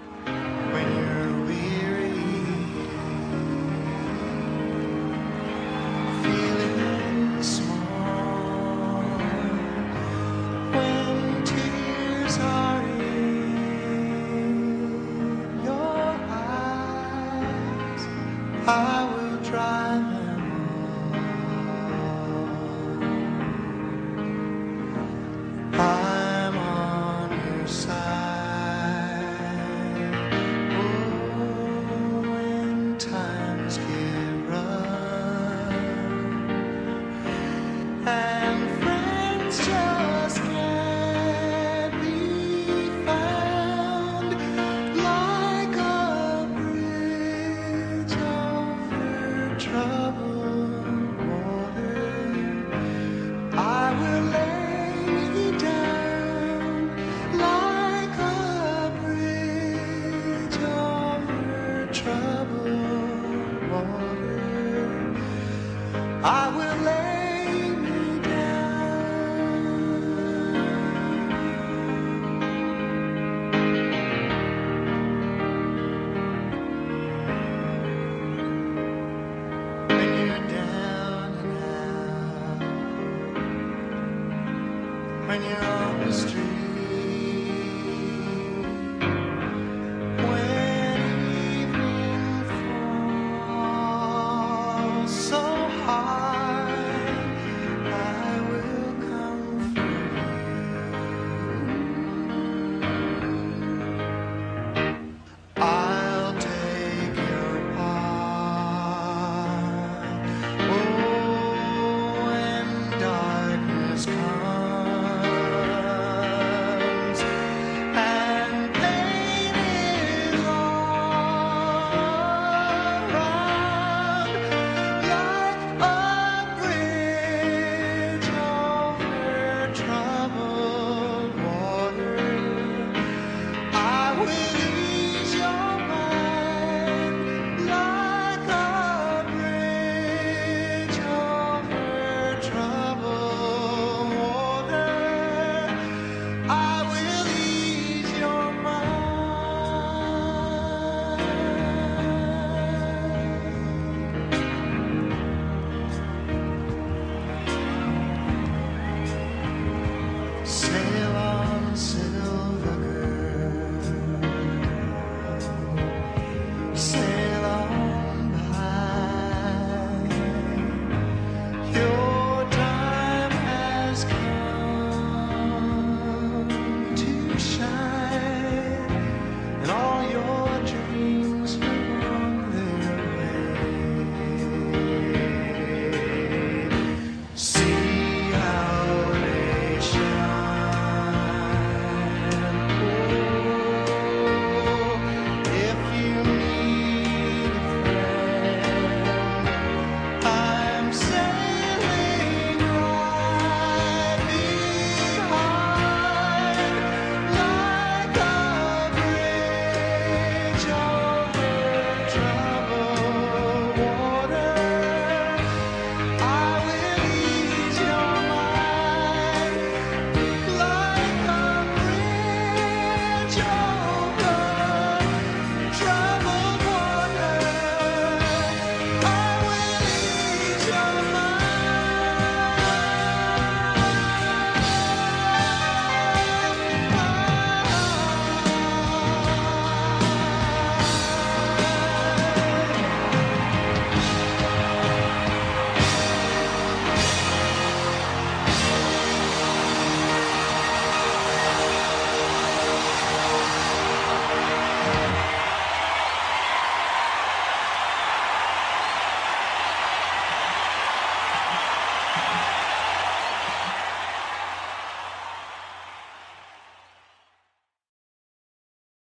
And